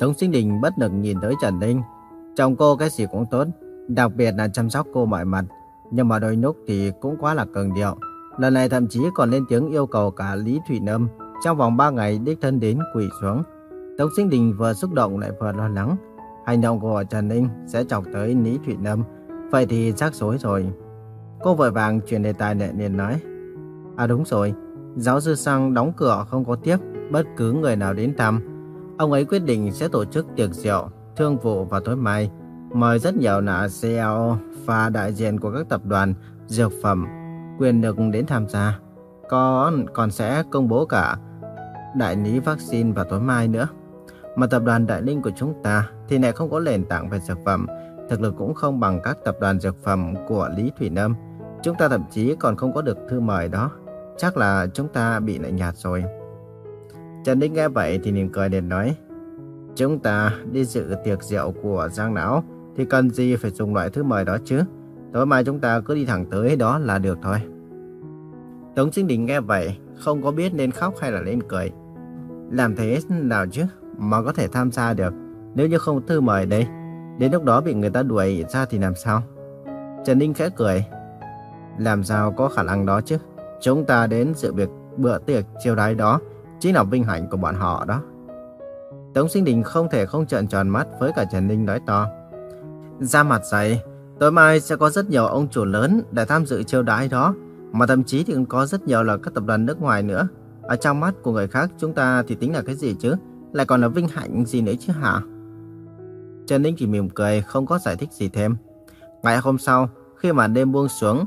Tống Sinh Đình bất lực nhìn tới Trần Ninh. Chồng cô cái gì cũng tốt, đặc biệt là chăm sóc cô mọi mặt. Nhưng mà đôi lúc thì cũng quá là cường điệu. Lần này thậm chí còn lên tiếng yêu cầu cả Lý Thụy Nâm trong vòng 3 ngày đích thân đến quỳ xuống. Tống Sinh Đình vừa xúc động lại vừa lo lắng. Hành động của Trần Ninh sẽ chọc tới Lý Thụy Nâm. Vậy thì chắc rối rồi. Cô vội vàng chuyển đề tài lại liền nói. À đúng rồi, giáo sư Sang đóng cửa không có tiếp bất cứ người nào đến thăm. Ông ấy quyết định sẽ tổ chức tiệc rượu, thương vụ vào tối mai. Mời rất nhiều nạ CEO và đại diện của các tập đoàn, dược phẩm, quyền lực đến tham gia. Còn còn sẽ công bố cả đại lý vaccine vào tối mai nữa. Mà tập đoàn Đại Linh của chúng ta thì lại không có nền tảng về dược phẩm, thực lực cũng không bằng các tập đoàn dược phẩm của Lý Thủy Nâm. Chúng ta thậm chí còn không có được thư mời đó. Chắc là chúng ta bị lạnh nhạt rồi. Trần Ninh nghe vậy thì liền cười liền nói. Chúng ta đi dự tiệc rượu của Giang Lão thì cần gì phải dùng loại thứ mời đó chứ. Tối mai chúng ta cứ đi thẳng tới đó là được thôi. Tống Sinh Đình nghe vậy, không có biết nên khóc hay là nên cười. Làm thế nào chứ, mà có thể tham gia được, nếu như không thư mời đây. Đến lúc đó bị người ta đuổi ra thì làm sao? Trần Ninh khẽ cười. Làm sao có khả năng đó chứ? Chúng ta đến dự việc bữa tiệc chiều đái đó, chính là vinh hạnh của bọn họ đó. Tống Sinh Đình không thể không trợn tròn mắt với cả Trần Ninh nói to. Ra mặt dày, tối mai sẽ có rất nhiều ông chủ lớn để tham dự chiêu đãi đó. Mà thậm chí thì còn có rất nhiều là các tập đoàn nước ngoài nữa. Ở trong mắt của người khác chúng ta thì tính là cái gì chứ? Lại còn là vinh hạnh gì nữa chứ hả? Trần Ninh chỉ mỉm cười, không có giải thích gì thêm. Ngày hôm sau, khi mà đêm buông xuống,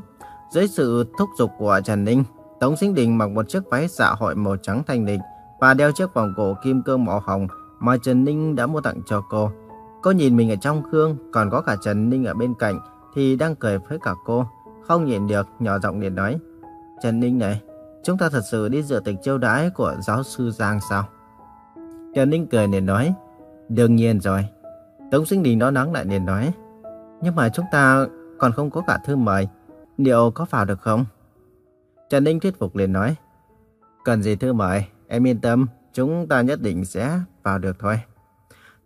dưới sự thúc giục của Trần Ninh, Tống Sinh Đình mặc một chiếc váy dạ hội màu trắng thanh lịch và đeo chiếc vòng cổ kim cương màu hồng mà Trần Ninh đã mua tặng cho cô. Cô nhìn mình ở trong gương, còn có cả Trần Ninh ở bên cạnh thì đang cười với cả cô. Không nhìn được, nhỏ giọng liền nói. Trần Ninh này, chúng ta thật sự đi dự tiệc chiêu đãi của giáo sư Giang sao? Trần Ninh cười liền nói. Đương nhiên rồi. Tống Sinh Đình đó nắng lại liền nói. Nhưng mà chúng ta còn không có cả thư mời. Liệu có vào được không? Trần Ninh thuyết phục liền nói. Cần gì thư mời, em yên tâm, chúng ta nhất định sẽ vào được thôi.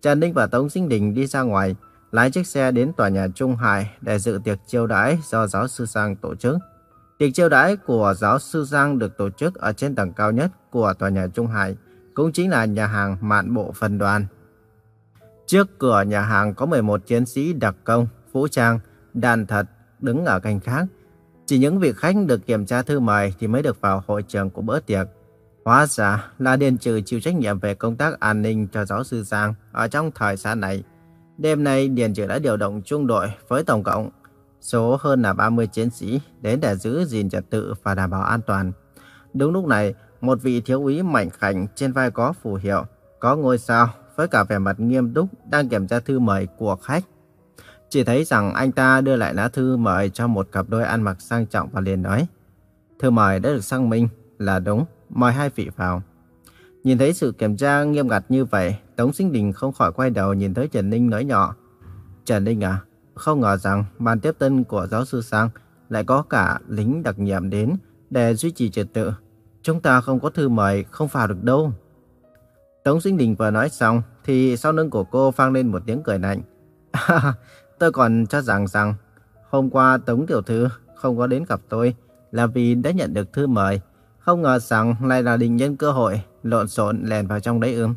Trần Ninh và Tống Sinh Đình đi ra ngoài, lái chiếc xe đến tòa nhà Trung Hải để dự tiệc chiêu đãi do giáo sư Giang tổ chức. Tiệc chiêu đãi của giáo sư Giang được tổ chức ở trên tầng cao nhất của tòa nhà Trung Hải, cũng chính là nhà hàng Mạn Bộ Phần Đoàn. Trước cửa nhà hàng có 11 chiến sĩ đặc công, vũ trang, đàn thật, đứng ở canh khác. Chỉ những vị khách được kiểm tra thư mời thì mới được vào hội trường của bữa tiệc. Hóa ra là Điền Trừ chịu trách nhiệm về công tác an ninh cho giáo sư Giang ở trong thời gian này. Đêm nay Điền Trừ đã điều động trung đội với tổng cộng số hơn là 30 chiến sĩ đến để giữ gìn trật tự và đảm bảo an toàn. Đúng lúc này, một vị thiếu úy mảnh khảnh trên vai có phù hiệu, có ngôi sao với cả vẻ mặt nghiêm túc đang kiểm tra thư mời của khách. Chỉ thấy rằng anh ta đưa lại lá thư mời cho một cặp đôi ăn mặc sang trọng và liền nói. Thư mời đã được xác minh là đúng, mời hai vị vào. Nhìn thấy sự kiểm tra nghiêm ngặt như vậy, Tống Sinh Đình không khỏi quay đầu nhìn tới Trần Ninh nói nhỏ. Trần Ninh à, không ngờ rằng ban tiếp tân của giáo sư Sang lại có cả lính đặc nhiệm đến để duy trì trật tự. Chúng ta không có thư mời, không vào được đâu. Tống Sinh Đình vừa nói xong, thì sau lưng của cô vang lên một tiếng cười lạnh. tôi còn cho rằng rằng, hôm qua Tống Tiểu Thư không có đến gặp tôi là vì đã nhận được thư mời. Không ngờ rằng lại là định nhân cơ hội, lộn xộn lèn vào trong đấy ưm.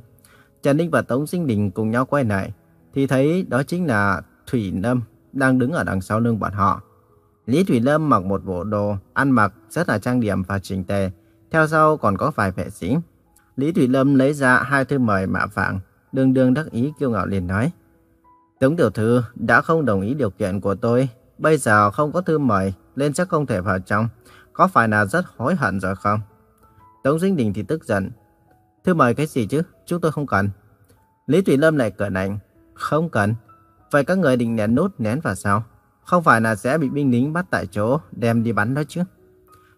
Trần Ninh và Tống Sinh Đình cùng nhau quay lại, thì thấy đó chính là Thủy Lâm đang đứng ở đằng sau lưng bọn họ. Lý Thủy Lâm mặc một bộ đồ ăn mặc rất là trang điểm và chỉnh tề, theo sau còn có vài vệ sĩ. Lý Thủy Lâm lấy ra hai thư mời mạ vàng, đương đương đắc ý kiêu ngạo liền nói. Tống tiểu thư đã không đồng ý điều kiện của tôi, bây giờ không có thư mời, nên chắc không thể vào trong. Có phải là rất hối hận rồi không? Tống Dinh Đình thì tức giận. Thư mời cái gì chứ, chúng tôi không cần. Lý Thủy Lâm lại cười lạnh. Không cần. Vậy các người định nén nút nén vào sao? Không phải là sẽ bị binh lính bắt tại chỗ, đem đi bắn đó chứ?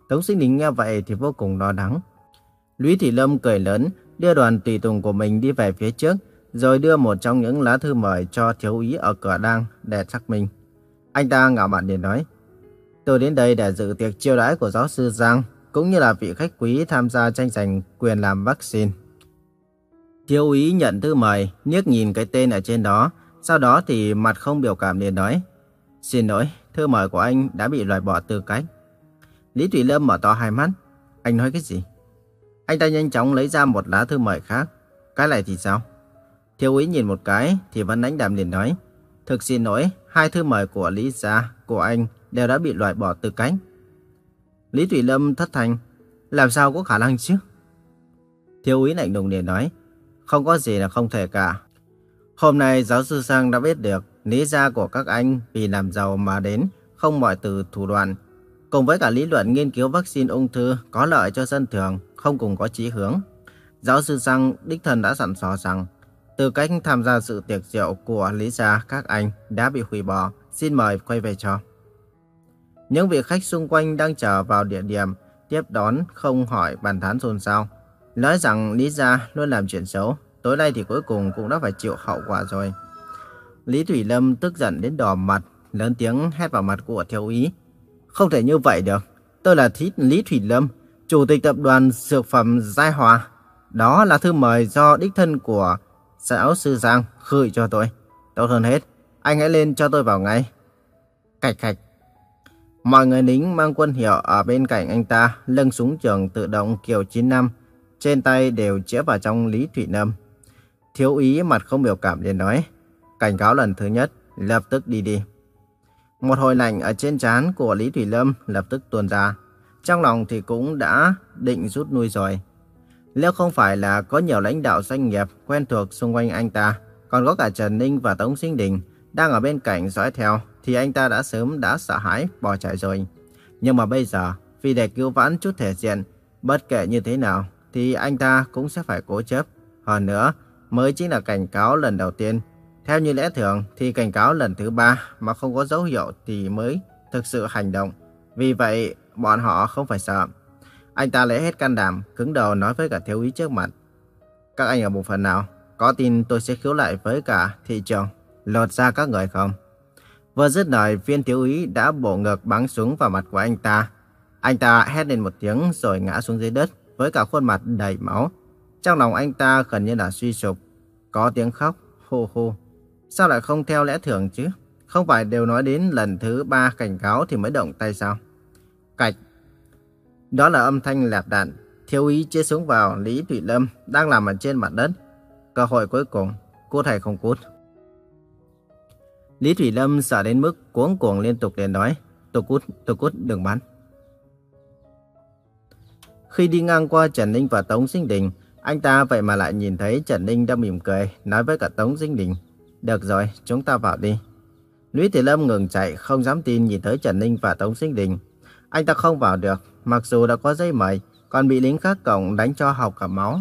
Tống Dinh Đình nghe vậy thì vô cùng lo lắng. Lý Thủy Lâm cười lớn, đưa đoàn tùy tùng của mình đi về phía trước, rồi đưa một trong những lá thư mời cho thiếu úy ở cửa đang để xác minh. Anh ta ngạo mạn để nói, tôi đến đây để dự tiệc chiêu đãi của giáo sư Giang, cũng như là vị khách quý tham gia tranh giành quyền làm vaccine. Thiếu úy nhận thư mời, liếc nhìn cái tên ở trên đó, sau đó thì mặt không biểu cảm liền nói. Xin lỗi, thư mời của anh đã bị loại bỏ tư cách. Lý Thủy Lâm mở to hai mắt. Anh nói cái gì? Anh ta nhanh chóng lấy ra một lá thư mời khác. Cái này thì sao? Thiếu úy nhìn một cái thì vẫn đánh đàm liền nói. Thực xin lỗi, hai thư mời của Lý Gia, của anh đều đã bị loại bỏ tư cách. Lý Thủy Lâm thất thành. Làm sao có khả năng chứ? Thiếu úy lạnh lùng liền nói. Không có gì là không thể cả. Hôm nay giáo sư Sang đã biết được lý do của các anh vì làm giàu mà đến không mọi từ thủ đoạn. Cùng với cả lý luận nghiên cứu vaccine ung thư có lợi cho dân thường, không cùng có chí hướng. Giáo sư Sang đích thân đã sẵn sò rằng từ cách tham gia sự tiệc rượu của lý gia các anh đã bị hủy bỏ. Xin mời quay về cho. Những vị khách xung quanh đang chờ vào địa điểm tiếp đón không hỏi bàn tán xôn xao. Nói rằng Lý Gia luôn làm chuyện xấu, tối nay thì cuối cùng cũng đã phải chịu hậu quả rồi. Lý Thủy Lâm tức giận đến đỏ mặt, lớn tiếng hét vào mặt của thiếu ý. Không thể như vậy được, tôi là thít Lý Thủy Lâm, chủ tịch tập đoàn Dược phẩm Giai Hòa. Đó là thư mời do đích thân của giáo sư Giang gửi cho tôi. Tốt hơn hết, anh hãy lên cho tôi vào ngay. Cạch cạch. Mọi người lính mang quân hiệu ở bên cạnh anh ta, lưng súng trường tự động kiểu 95, trên tay đều chĩa vào trong Lý Thủy Lâm. Thiếu úy mặt không biểu cảm liền nói, cảnh cáo lần thứ nhất, lập tức đi đi. Một hồi lạnh ở trên trán của Lý Thủy Lâm lập tức tuôn ra. Trong lòng thì cũng đã định rút lui rồi. Nếu không phải là có nhiều lãnh đạo doanh nghiệp quen thuộc xung quanh anh ta, còn có cả Trần Ninh và Tống Sinh Đình đang ở bên cạnh dõi theo, thì anh ta đã sớm đã sợ hãi bỏ chạy rồi. Nhưng mà bây giờ, vì để cứu vãn chút thể diện, bất kể như thế nào, thì anh ta cũng sẽ phải cố chấp. Hơn nữa, mới chính là cảnh cáo lần đầu tiên. Theo như lẽ thường thì cảnh cáo lần thứ ba mà không có dấu hiệu thì mới thực sự hành động. Vì vậy, bọn họ không phải sợ. Anh ta lấy hết can đảm, cứng đầu nói với cả thiếu úy trước mặt. Các anh ở bộ phận nào? Có tin tôi sẽ khiếu lại với cả thị trường, lột ra các người không? Vừa dứt lời, viên thiếu úy đã bổ ngược bắn súng vào mặt của anh ta. Anh ta hét lên một tiếng rồi ngã xuống dưới đất với cả khuôn mặt đầy máu. Trong lòng anh ta gần như là suy sụp, có tiếng khóc, hô hô. Sao lại không theo lẽ thường chứ? Không phải đều nói đến lần thứ ba cảnh cáo thì mới động tay sao? Cạch. Đó là âm thanh lạp đạn. Thiếu úy chia xuống vào Lý Thủy Lâm đang nằm ở trên mặt đất. Cơ hội cuối cùng, cút hay không cút? Lý Thủy Lâm sợ đến mức cuống cuồng liên tục liền nói, tôi cút, tôi cút, đừng bắn. Khi đi ngang qua Trần Ninh và Tống Sinh Đình, anh ta vậy mà lại nhìn thấy Trần Ninh đang mỉm cười, nói với cả Tống Sinh Đình. Được rồi, chúng ta vào đi. Lý Thủy Lâm ngừng chạy, không dám tin nhìn tới Trần Ninh và Tống Sinh Đình. Anh ta không vào được, mặc dù đã có giấy mời, còn bị lính khác cổng đánh cho học cả máu.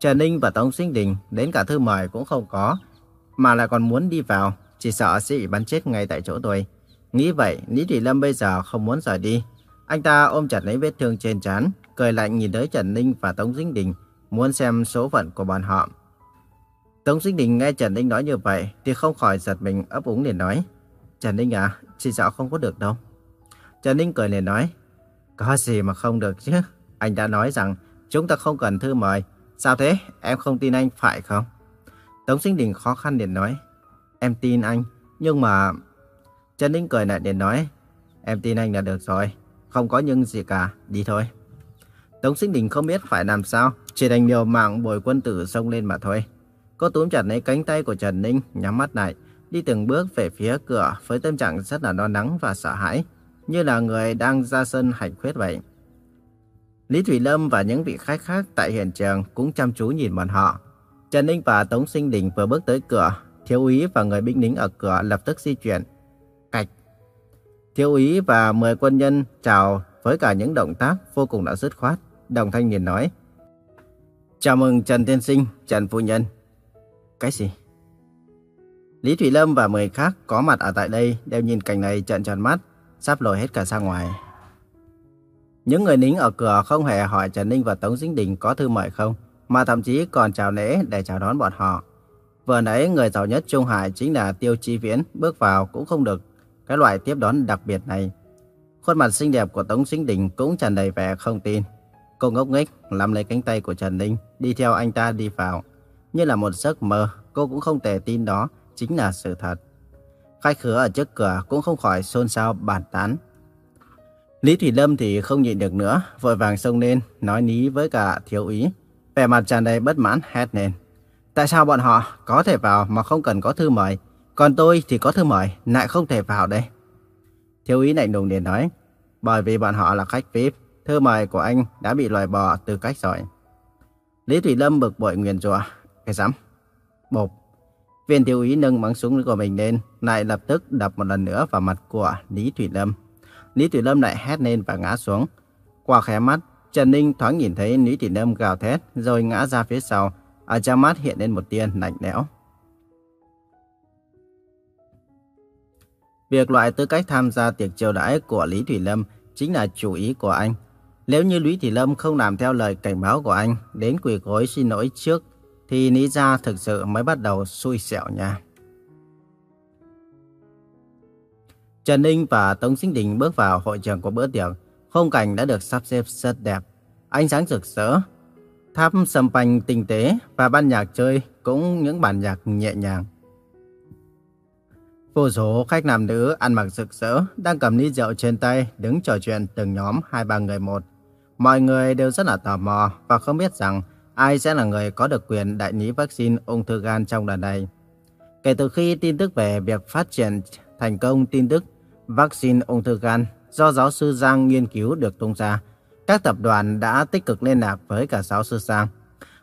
Trần Ninh và Tống Sinh Đình đến cả thư mời cũng không có, mà lại còn muốn đi vào, chỉ sợ sẽ bị bắn chết ngay tại chỗ tôi. Nghĩ vậy, Lý Thủy Lâm bây giờ không muốn rời đi. Anh ta ôm chặt lấy vết thương trên trán, cười lạnh nhìn tới Trần Ninh và Tống Dĩnh Đình, muốn xem số phận của bọn họ. Tống Dĩnh Đình nghe Trần Ninh nói như vậy thì không khỏi giật mình ấp úng liền nói. Trần Ninh à, chỉ sợ không có được đâu. Trần Ninh cười liền nói. Có gì mà không được chứ. Anh đã nói rằng chúng ta không cần thư mời. Sao thế? Em không tin anh phải không? Tống Sinh Đình khó khăn liền nói. Em tin anh, nhưng mà... Trần Ninh cười lại để nói. Em tin anh là được rồi. Không có nhưng gì cả, đi thôi. Tống Sinh Đình không biết phải làm sao, chỉ đành liều mạng bồi quân tử xông lên mà thôi. Cô túm chặt lấy cánh tay của Trần Ninh, nhắm mắt lại, đi từng bước về phía cửa với tâm trạng rất là lo lắng và sợ hãi, như là người đang ra sân hành khuyết vậy. Lý Thủy Lâm và những vị khách khác tại hiện trường cũng chăm chú nhìn bọn họ. Trần Ninh và Tống Sinh Đình vừa bước tới cửa, thiếu úy và người binh lính ở cửa lập tức di chuyển. Cạch. Thiếu úy và 10 quân nhân chào với cả những động tác vô cùng đã dứt khoát. Đồng thanh nhìn nói. Chào mừng Trần Tiên Sinh, Trần Phu Nhân. Cái gì? Lý Thủy Lâm và 10 khác có mặt ở tại đây đều nhìn cảnh này trợn tròn mắt, sắp lồi hết cả ra ngoài. Những người lính ở cửa không hề hỏi Trần Ninh và Tống Dính Đình có thư mời không, mà thậm chí còn chào lễ để chào đón bọn họ. Vừa nãy người giàu nhất Trung Hải chính là Tiêu Chi Viễn, bước vào cũng không được cái loại tiếp đón đặc biệt này. Khuôn mặt xinh đẹp của Tống Sinh Đình cũng tràn đầy vẻ không tin. Cô ngốc nghếch nắm lấy cánh tay của Trần Ninh, đi theo anh ta đi vào. như là một giấc mơ, cô cũng không thể tin đó chính là sự thật. Khách khứa ở trước cửa cũng không khỏi xôn xao bàn tán. Lý Thủy Lâm thì không nhịn được nữa, vội vàng xông lên, nói ní với cả thiếu úy. Vẻ mặt tràn đầy bất mãn hét lên. Tại sao bọn họ có thể vào mà không cần có thư mời, còn tôi thì có thư mời, lại không thể vào đây? Thiếu úy lạnh lùng liền nói, bởi vì bọn họ là khách VIP, thư mời của anh đã bị loại bỏ từ cách rồi. Lý Thủy Lâm bực bội nguyền rủa, cái dám. Bộp. Viên thiếu úy nâng bắn súng của mình lên, lại lập tức đập một lần nữa vào mặt của Lý Thủy Lâm. Lý Thủy Lâm lại hét lên và ngã xuống. Qua khẽ mắt, Trần Ninh thoáng nhìn thấy Lý Thủy Lâm gào thét rồi ngã ra phía sau. Ở trong mắt hiện lên một tia lạnh lẽo. Việc loại tư cách tham gia tiệc chiêu đãi của Lý Thủy Lâm chính là chủ ý của anh. Nếu như Lý Thủy Lâm không làm theo lời cảnh báo của anh, đến quỳ gối xin lỗi trước, thì Lý Gia thực sự mới bắt đầu xui xẻo nha. Trần Ninh và Tống Sinh Đình bước vào hội trường của bữa tiệc. Khung cảnh đã được sắp xếp rất đẹp. Ánh sáng rực rỡ, tháp sầm panh tinh tế và ban nhạc chơi cũng những bản nhạc nhẹ nhàng. Vô số khách nam nữ ăn mặc rực rỡ đang cầm ly rượu trên tay đứng trò chuyện từng nhóm hai ba người một. Mọi người đều rất là tò mò và không biết rằng ai sẽ là người có được quyền đại lý vaccine ung thư gan trong lần này. Kể từ khi tin tức về việc phát triển thành công tin tức vaccine ung thư gan do giáo sư Giang nghiên cứu được tung ra, các tập đoàn đã tích cực liên lạc với cả giáo sư sang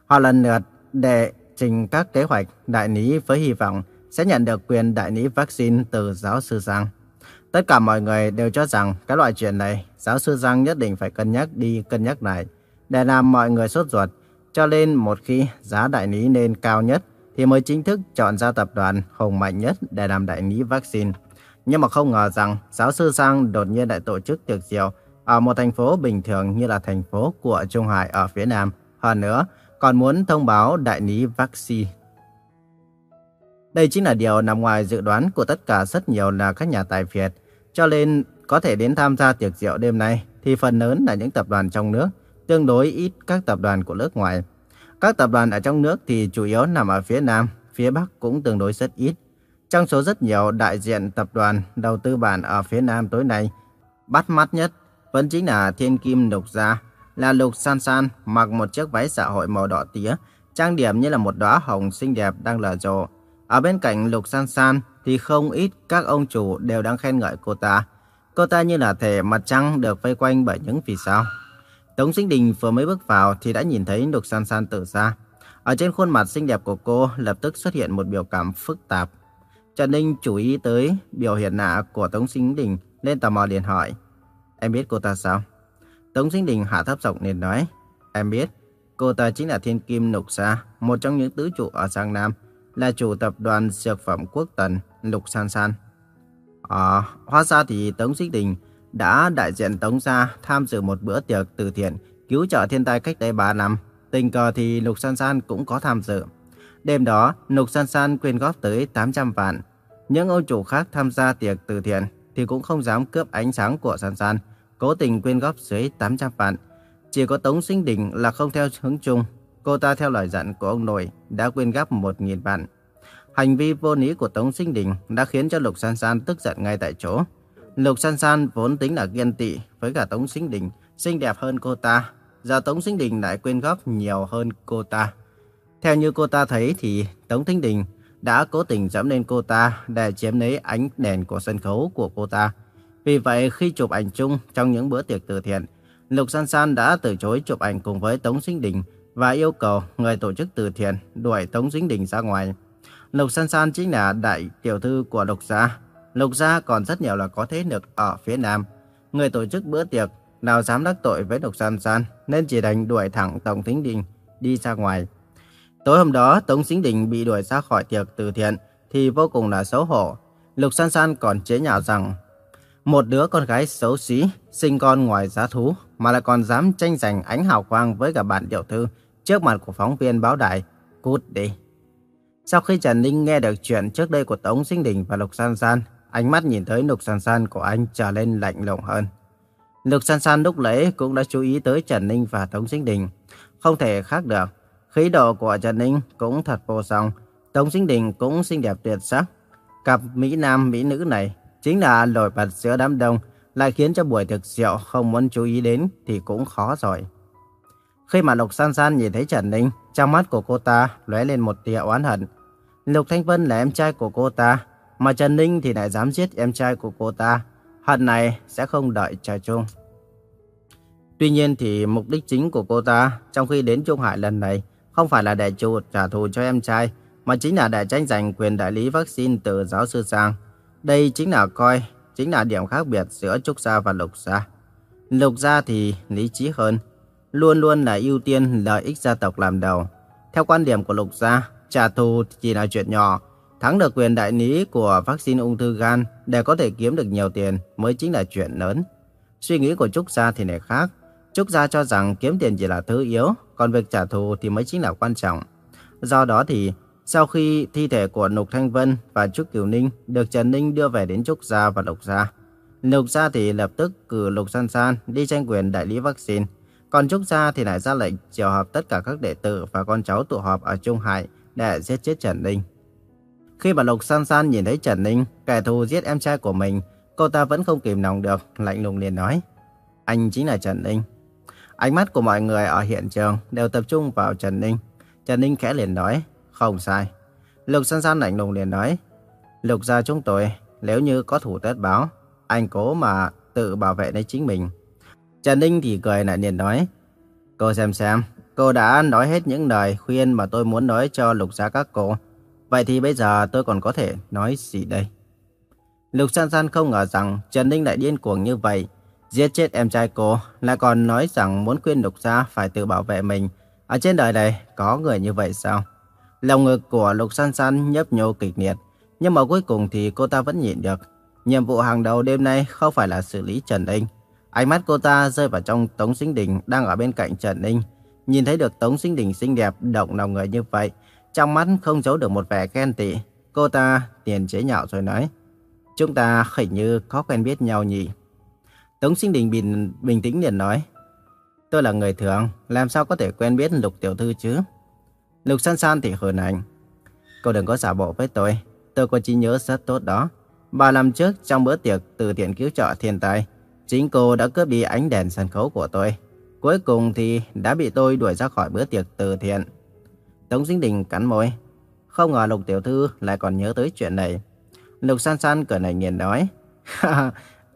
Họ lần lượt đệ trình các kế hoạch đại lý với hy vọng sẽ nhận được quyền đại lý vaccine từ giáo sư Giang. Tất cả mọi người đều cho rằng cái loại chuyện này, giáo sư Giang nhất định phải cân nhắc đi cân nhắc lại, để làm mọi người sốt ruột. Cho nên một khi giá đại lý lên cao nhất, thì mới chính thức chọn ra tập đoàn hùng mạnh nhất để làm đại lý vaccine. Nhưng mà không ngờ rằng giáo sư Giang đột nhiên lại tổ chức tiệc rượu ở một thành phố bình thường như là thành phố của Trung Hải ở phía Nam. Hơn nữa, còn muốn thông báo đại lý vaccine. Đây chính là điều nằm ngoài dự đoán của tất cả rất nhiều là các nhà tài phiệt. Cho nên có thể đến tham gia tiệc rượu đêm nay thì phần lớn là những tập đoàn trong nước, tương đối ít các tập đoàn của nước ngoài. Các tập đoàn ở trong nước thì chủ yếu nằm ở phía Nam, phía Bắc cũng tương đối rất ít. Trong số rất nhiều đại diện tập đoàn đầu tư bản ở phía Nam tối nay, bắt mắt nhất vẫn chính là Thiên Kim Lục Gia, là Lục San San mặc một chiếc váy xã hội màu đỏ tía, trang điểm như là một đóa hồng xinh đẹp đang lở rộ. Ở bên cạnh Lục San San thì không ít các ông chủ đều đang khen ngợi cô ta. Cô ta như là thể mặt trăng được vây quanh bởi những vì sao. Tống Sinh Đình vừa mới bước vào thì đã nhìn thấy Lục San San từ xa. Ở trên khuôn mặt xinh đẹp của cô lập tức xuất hiện một biểu cảm phức tạp. Trần Ninh chú ý tới biểu hiện nạ của Tống Sinh Đình lên tò mò liền hỏi. Em biết cô ta sao? Tống Sinh Đình hạ thấp giọng nên nói. Em biết, cô ta chính là Thiên Kim Lục Sa, một trong những tứ trụ ở Giang Nam, là chủ tập đoàn dược phẩm quốc tần Lục San San. À, hóa ra thì Tống Sinh Đình đã đại diện Tống gia tham dự một bữa tiệc từ thiện cứu trợ thiên tai cách đây 3 năm. Tình cờ thì Lục San San cũng có tham dự. Đêm đó, Lục San San quyên góp tới 800 vạn. Những ông chủ khác tham gia tiệc từ thiện thì cũng không dám cướp ánh sáng của San San, cố tình quyên góp dưới 800 vạn. Chỉ có Tống Sinh Đình là không theo hướng chung. Cô ta theo lời dặn của ông nội đã quyên góp 1.000 vạn. Hành vi vô lý của Tống Sinh Đình đã khiến cho Lục San San tức giận ngay tại chỗ. Lục San San vốn tính là ghen tị với cả Tống Sinh Đình, xinh đẹp hơn cô ta. Giờ Tống Sinh Đình lại quyên góp nhiều hơn cô ta. Theo như cô ta thấy thì Tống Sinh Đình đã cố tình dẫm lên cô ta để chiếm lấy ánh đèn của sân khấu của cô ta. Vì vậy, khi chụp ảnh chung trong những bữa tiệc từ thiện, Lục San San đã từ chối chụp ảnh cùng với Tống Sinh Đình và yêu cầu người tổ chức từ thiện đuổi Tống Sinh Đình ra ngoài. Lục San San chính là đại tiểu thư của Lục Gia. Lục Gia còn rất nhiều là có thế lực ở phía Nam. Người tổ chức bữa tiệc nào dám đắc tội với Lục San San nên chỉ đành đuổi thẳng Tổng Thính Đình đi ra ngoài. Tối hôm đó, Tống Sinh Đình bị đuổi ra khỏi tiệc từ thiện thì vô cùng là xấu hổ. Lục San San còn chế nhạo rằng một đứa con gái xấu xí, sinh con ngoài giá thú mà lại còn dám tranh giành ánh hào quang với cả bạn tiểu thư trước mặt của phóng viên báo đài. Cút đi. Sau khi Trần Ninh nghe được chuyện trước đây của Tống Sinh Đình và Lục San San, ánh mắt nhìn thấy Lục San San của anh trở lên lạnh lùng hơn. Lục San San lúc lễ cũng đã chú ý tới Trần Ninh và Tống Sinh Đình. Không thể khác được, Khí độ của Trần Ninh cũng thật vô song. Tống Sinh Đình cũng xinh đẹp tuyệt sắc. Cặp Mỹ Nam Mỹ Nữ này chính là nổi bật giữa đám đông, lại khiến cho buổi thực rượu không muốn chú ý đến thì cũng khó rồi. Khi mà Lục San San nhìn thấy Trần Ninh, trong mắt của cô ta lóe lên một tia oán hận. Lục Thanh Vân là em trai của cô ta, mà Trần Ninh thì lại dám giết em trai của cô ta. Hận này sẽ không đợi chờ chung. Tuy nhiên thì mục đích chính của cô ta trong khi đến Trung Hải lần này không phải là để chủ trả thù cho em trai, mà chính là để tranh giành quyền đại lý vaccine từ giáo sư Sang. Đây chính là coi, chính là điểm khác biệt giữa Trúc Gia và Lục Gia. Lục Gia thì lý trí hơn, luôn luôn là ưu tiên lợi ích gia tộc làm đầu. Theo quan điểm của Lục Gia, trả thù chỉ là chuyện nhỏ, thắng được quyền đại lý của vaccine ung thư gan để có thể kiếm được nhiều tiền mới chính là chuyện lớn. Suy nghĩ của Trúc Gia thì này khác. Trúc Gia cho rằng kiếm tiền chỉ là thứ yếu, còn việc trả thù thì mới chính là quan trọng. Do đó thì, sau khi thi thể của Lục Thanh Vân và Trúc Kiều Ninh được Trần Ninh đưa về đến Trúc Gia và Lục Gia, Lục Gia thì lập tức cử Lục San San đi tranh quyền đại lý vaccine. Còn Trúc Gia thì lại ra lệnh triệu hợp tất cả các đệ tử và con cháu tụ họp ở Trung Hải để giết chết Trần Ninh. Khi mà Lục San San nhìn thấy Trần Ninh, kẻ thù giết em trai của mình, cô ta vẫn không kìm lòng được, lạnh lùng liền nói. Anh chính là Trần Ninh. Ánh mắt của mọi người ở hiện trường đều tập trung vào Trần Ninh. Trần Ninh khẽ liền nói, không sai. Lục San San lạnh lùng liền nói, Lục gia chúng tôi, nếu như có thủ tất báo, anh cố mà tự bảo vệ lấy chính mình. Trần Ninh thì cười lại liền nói, cô xem xem, cô đã nói hết những lời khuyên mà tôi muốn nói cho lục gia các cô. Vậy thì bây giờ tôi còn có thể nói gì đây? Lục San San không ngờ rằng Trần Ninh lại điên cuồng như vậy. Giết chết em trai cô, lại còn nói rằng muốn khuyên Lục Gia phải tự bảo vệ mình. Ở trên đời này có người như vậy sao? Lòng ngực của Lục San San nhấp nhô kịch liệt, nhưng mà cuối cùng thì cô ta vẫn nhịn được. Nhiệm vụ hàng đầu đêm nay không phải là xử lý Trần Ninh. Ánh mắt cô ta rơi vào trong Tống Sinh Đình đang ở bên cạnh Trần Ninh. Nhìn thấy được Tống Sinh Đình xinh đẹp động lòng người như vậy, trong mắt không giấu được một vẻ ghen tị. Cô ta tiền chế nhạo rồi nói, chúng ta hình như có quen biết nhau nhỉ. Tống Sinh Đình bình, bình tĩnh liền nói, tôi là người thường, làm sao có thể quen biết Lục Tiểu Thư chứ? Lục San San thì hờn ảnh. Cô đừng có giả bộ với tôi, tôi có trí nhớ rất tốt đó. Bà năm trước trong bữa tiệc từ thiện cứu trợ thiên tai, chính cô đã cướp đi ánh đèn sân khấu của tôi. Cuối cùng thì đã bị tôi đuổi ra khỏi bữa tiệc từ thiện. Tống Sinh Đình cắn môi. Không ngờ Lục Tiểu Thư lại còn nhớ tới chuyện này. Lục San San cười này nghiền nói.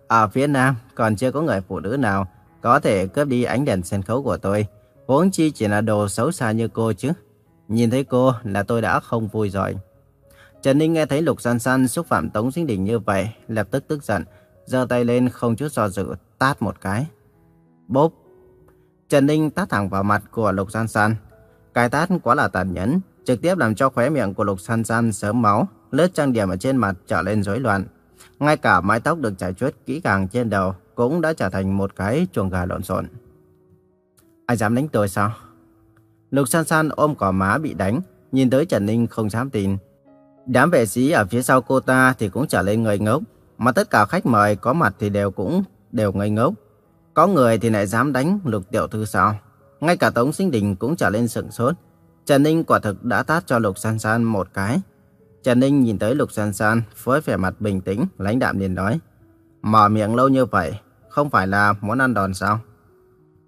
À, ở phía Nam còn chưa có người phụ nữ nào có thể cướp đi ánh đèn sân khấu của tôi. vốn chi chỉ là đồ xấu xa như cô chứ. Nhìn thấy cô là tôi đã không vui rồi. Trần Ninh nghe thấy Lục San San xúc phạm Tống Sinh Đình như vậy, lập tức tức giận, giơ tay lên không chút do dự, tát một cái. Bốp! Trần Ninh tát thẳng vào mặt của Lục San San. Cái tát quá là tàn nhẫn, trực tiếp làm cho khóe miệng của Lục San San sớm máu, lớp trang điểm ở trên mặt trở lên rối loạn. Ngay cả mái tóc được trải chuốt kỹ càng trên đầu cũng đã trở thành một cái chuồng gà lộn xộn. Ai dám đánh tôi sao? Lục San San ôm cỏ má bị đánh, nhìn tới Trần Ninh không dám tin. Đám vệ sĩ ở phía sau cô ta thì cũng trở lên ngây ngốc, mà tất cả khách mời có mặt thì đều cũng đều ngây ngốc. Có người thì lại dám đánh Lục Tiểu Thư sao? Ngay cả Tống Sinh Đình cũng trở lên sững sốt. Trần Ninh quả thực đã tát cho Lục San San một cái. Trần Ninh nhìn tới Lục San San với vẻ mặt bình tĩnh, lãnh đạm liền nói. Mở miệng lâu như vậy, không phải là muốn ăn đòn sao?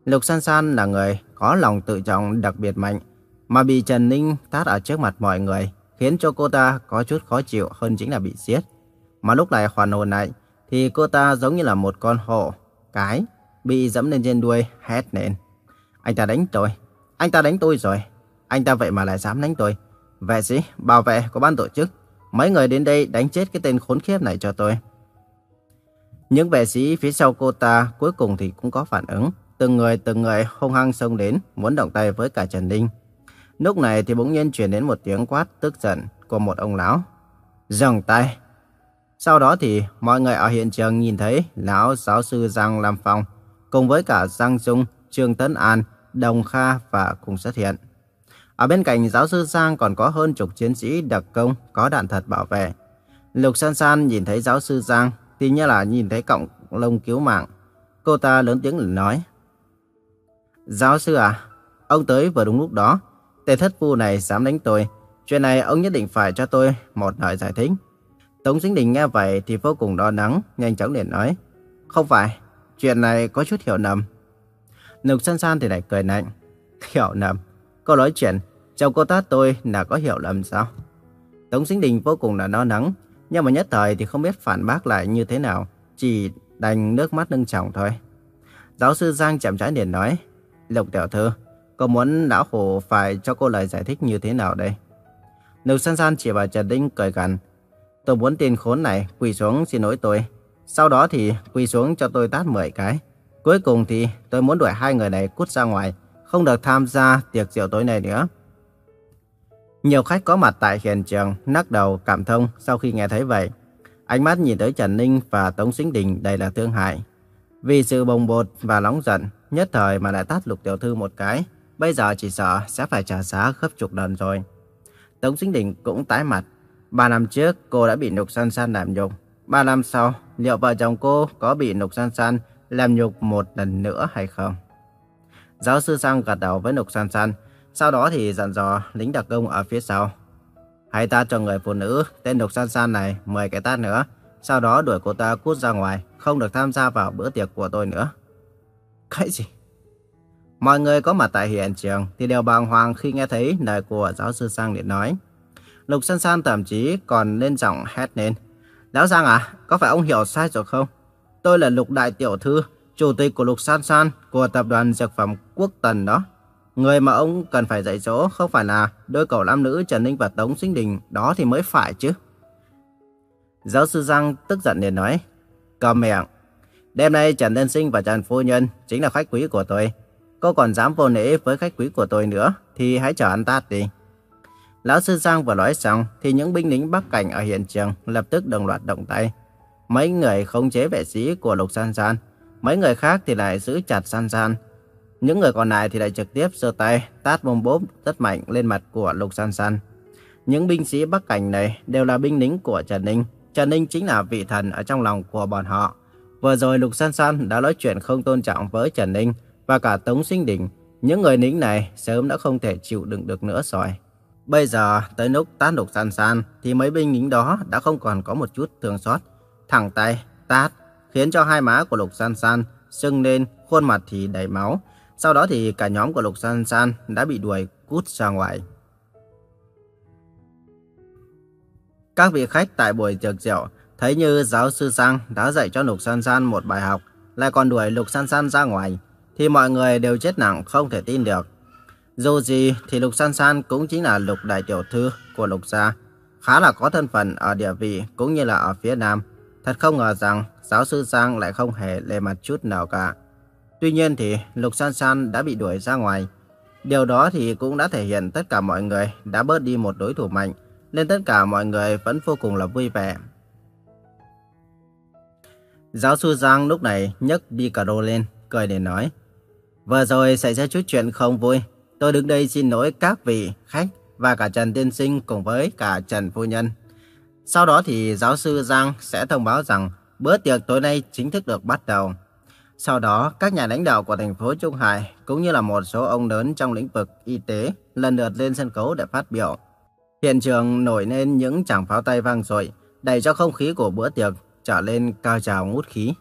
Lục San San là người có lòng tự trọng đặc biệt mạnh, mà bị Trần Ninh tát ở trước mặt mọi người, khiến cho cô ta có chút khó chịu hơn chính là bị giết. Mà lúc này hoàn hồn lại, thì cô ta giống như là một con hổ, cái, bị dẫm lên trên đuôi, hét lên. Anh ta đánh tôi. Anh ta đánh tôi rồi. Anh ta vậy mà lại dám đánh tôi. Vệ sĩ, bảo vệ của ban tổ chức. Mấy người đến đây đánh chết cái tên khốn khiếp này cho tôi. Những vệ sĩ phía sau cô ta cuối cùng thì cũng có phản ứng. Từng người từng người hung hăng xông đến, muốn động tay với cả Trần Ninh. Lúc này thì bỗng nhiên truyền đến một tiếng quát tức giận của một ông lão. Dừng tay. Sau đó thì mọi người ở hiện trường nhìn thấy lão giáo sư Giang Lam Phong cùng với cả Giang Dung, Trương Tấn An Đồng Kha và cùng xuất hiện. Ở bên cạnh giáo sư Giang còn có hơn chục chiến sĩ đặc công có đạn thật bảo vệ. Lục San San nhìn thấy giáo sư Giang thì như là nhìn thấy cọng lông cứu mạng. Cô ta lớn tiếng nói. Giáo sư à, ông tới vừa đúng lúc đó. Tề thất phu này dám đánh tôi. Chuyện này ông nhất định phải cho tôi một lời giải thích. Tống Dính Đình nghe vậy thì vô cùng đo nắng, nhanh chóng liền nói. Không phải, chuyện này có chút hiểu nầm. Lục San San thì lại cười lạnh. Hiểu nầm. Cô nói chuyện, chồng cô tát tôi là có hiểu lầm sao? Tống Sinh Đình vô cùng là no nắng, nhưng mà nhất thời thì không biết phản bác lại như thế nào, chỉ đành nước mắt nâng chồng thôi. Giáo sư Giang chậm rãi liền nói, Lục tiểu thư, cô muốn lão hồ phải cho cô lời giải thích như thế nào đây? Lục San San chỉ vào Trần Đinh cười gằn, tôi muốn tiền khốn này quỳ xuống xin lỗi tôi. Sau đó thì quỳ xuống cho tôi tát 10 cái. Cuối cùng thì tôi muốn đuổi hai người này cút ra ngoài, không được tham gia tiệc rượu tối nay nữa. Nhiều khách có mặt tại hiện trường nắc đầu cảm thông sau khi nghe thấy vậy. Ánh mắt nhìn tới Trần Ninh và Tống Sinh Đình đầy là thương hại. Vì sự bồng bột và nóng giận, nhất thời mà lại tát lục tiểu thư một cái. Bây giờ chỉ sợ sẽ phải trả giá gấp chục lần rồi. Tống Sinh Đình cũng tái mặt. Ba năm trước cô đã bị Nục San San làm nhục. Ba năm sau, liệu vợ chồng cô có bị Nục San San làm nhục một lần nữa hay không? Giáo sư Sang gật đầu với Nục San San, sau đó thì dặn dò lính đặc công ở phía sau. Hãy ta cho người phụ nữ tên Nục San San này 10 cái tát nữa, sau đó đuổi cô ta cút ra ngoài, không được tham gia vào bữa tiệc của tôi nữa. Cái gì? Mọi người có mặt tại hiện trường thì đều bàng hoàng khi nghe thấy lời của giáo sư Sang điện nói. Lục San San thậm chí còn lên giọng hét lên. Lão Giang à, có phải ông hiểu sai rồi không? Tôi là Lục Đại Tiểu Thư, chủ tịch của Lục San San của tập đoàn dược phẩm Quốc Tần đó. Người mà ông cần phải dạy dỗ không phải là đôi cậu nam nữ Trần Ninh và Tống Sinh Đình đó thì mới phải chứ. Giáo sư Giang tức giận liền nói, cầm miệng. Đêm nay Trần Tân Sinh và Trần Phu Nhân chính là khách quý của tôi. Cô còn dám vô lễ với khách quý của tôi nữa thì hãy chờ ăn tát đi. Lão sư Giang vừa nói xong thì những binh lính Bắc Cảnh ở hiện trường lập tức đồng loạt động tay. Mấy người khống chế vệ sĩ của Lục San San, mấy người khác thì lại giữ chặt San San. Những người còn lại thì lại trực tiếp giơ tay tát bom bốp rất mạnh lên mặt của Lục San San. Những binh sĩ Bắc Cảnh này đều là binh lính của Trần Ninh. Trần Ninh chính là vị thần ở trong lòng của bọn họ. Vừa rồi Lục San San đã nói chuyện không tôn trọng với Trần Ninh và cả Tống Sinh Đình. Những người lính này sớm đã không thể chịu đựng được nữa rồi. Bây giờ tới lúc tát Lục San San thì mấy binh lính đó đã không còn có một chút thương xót. Thẳng tay, tát, khiến cho hai má của Lục San San sưng lên, khuôn mặt thì đầy máu. Sau đó thì cả nhóm của Lục San San đã bị đuổi cút ra ngoài. Các vị khách tại buổi tiệc rượu thấy như giáo sư Sang đã dạy cho Lục San San một bài học, lại còn đuổi Lục San San ra ngoài, thì mọi người đều chết nặng không thể tin được. Dù gì thì Lục San San cũng chính là Lục Đại Tiểu Thư của Lục Gia, khá là có thân phận ở địa vị cũng như là ở phía Nam. Thật không ngờ rằng giáo sư Sang lại không hề lề mặt chút nào cả. Tuy nhiên thì Lục San San đã bị đuổi ra ngoài. Điều đó thì cũng đã thể hiện tất cả mọi người đã bớt đi một đối thủ mạnh, nên tất cả mọi người vẫn vô cùng là vui vẻ. Giáo sư Giang lúc này nhấc đi cà rô lên, cười để nói. Vừa rồi xảy ra chút chuyện không vui. Tôi đứng đây xin lỗi các vị khách và cả Trần Tiên Sinh cùng với cả Trần Phu Nhân. Sau đó thì giáo sư Giang sẽ thông báo rằng bữa tiệc tối nay chính thức được bắt đầu. Sau đó, các nhà lãnh đạo của thành phố Trung Hải cũng như là một số ông lớn trong lĩnh vực y tế lần lượt lên sân khấu để phát biểu. Hiện trường nổi lên những tràng pháo tay vang dội, đẩy cho không khí của bữa tiệc trở lên cao trào ngút khí.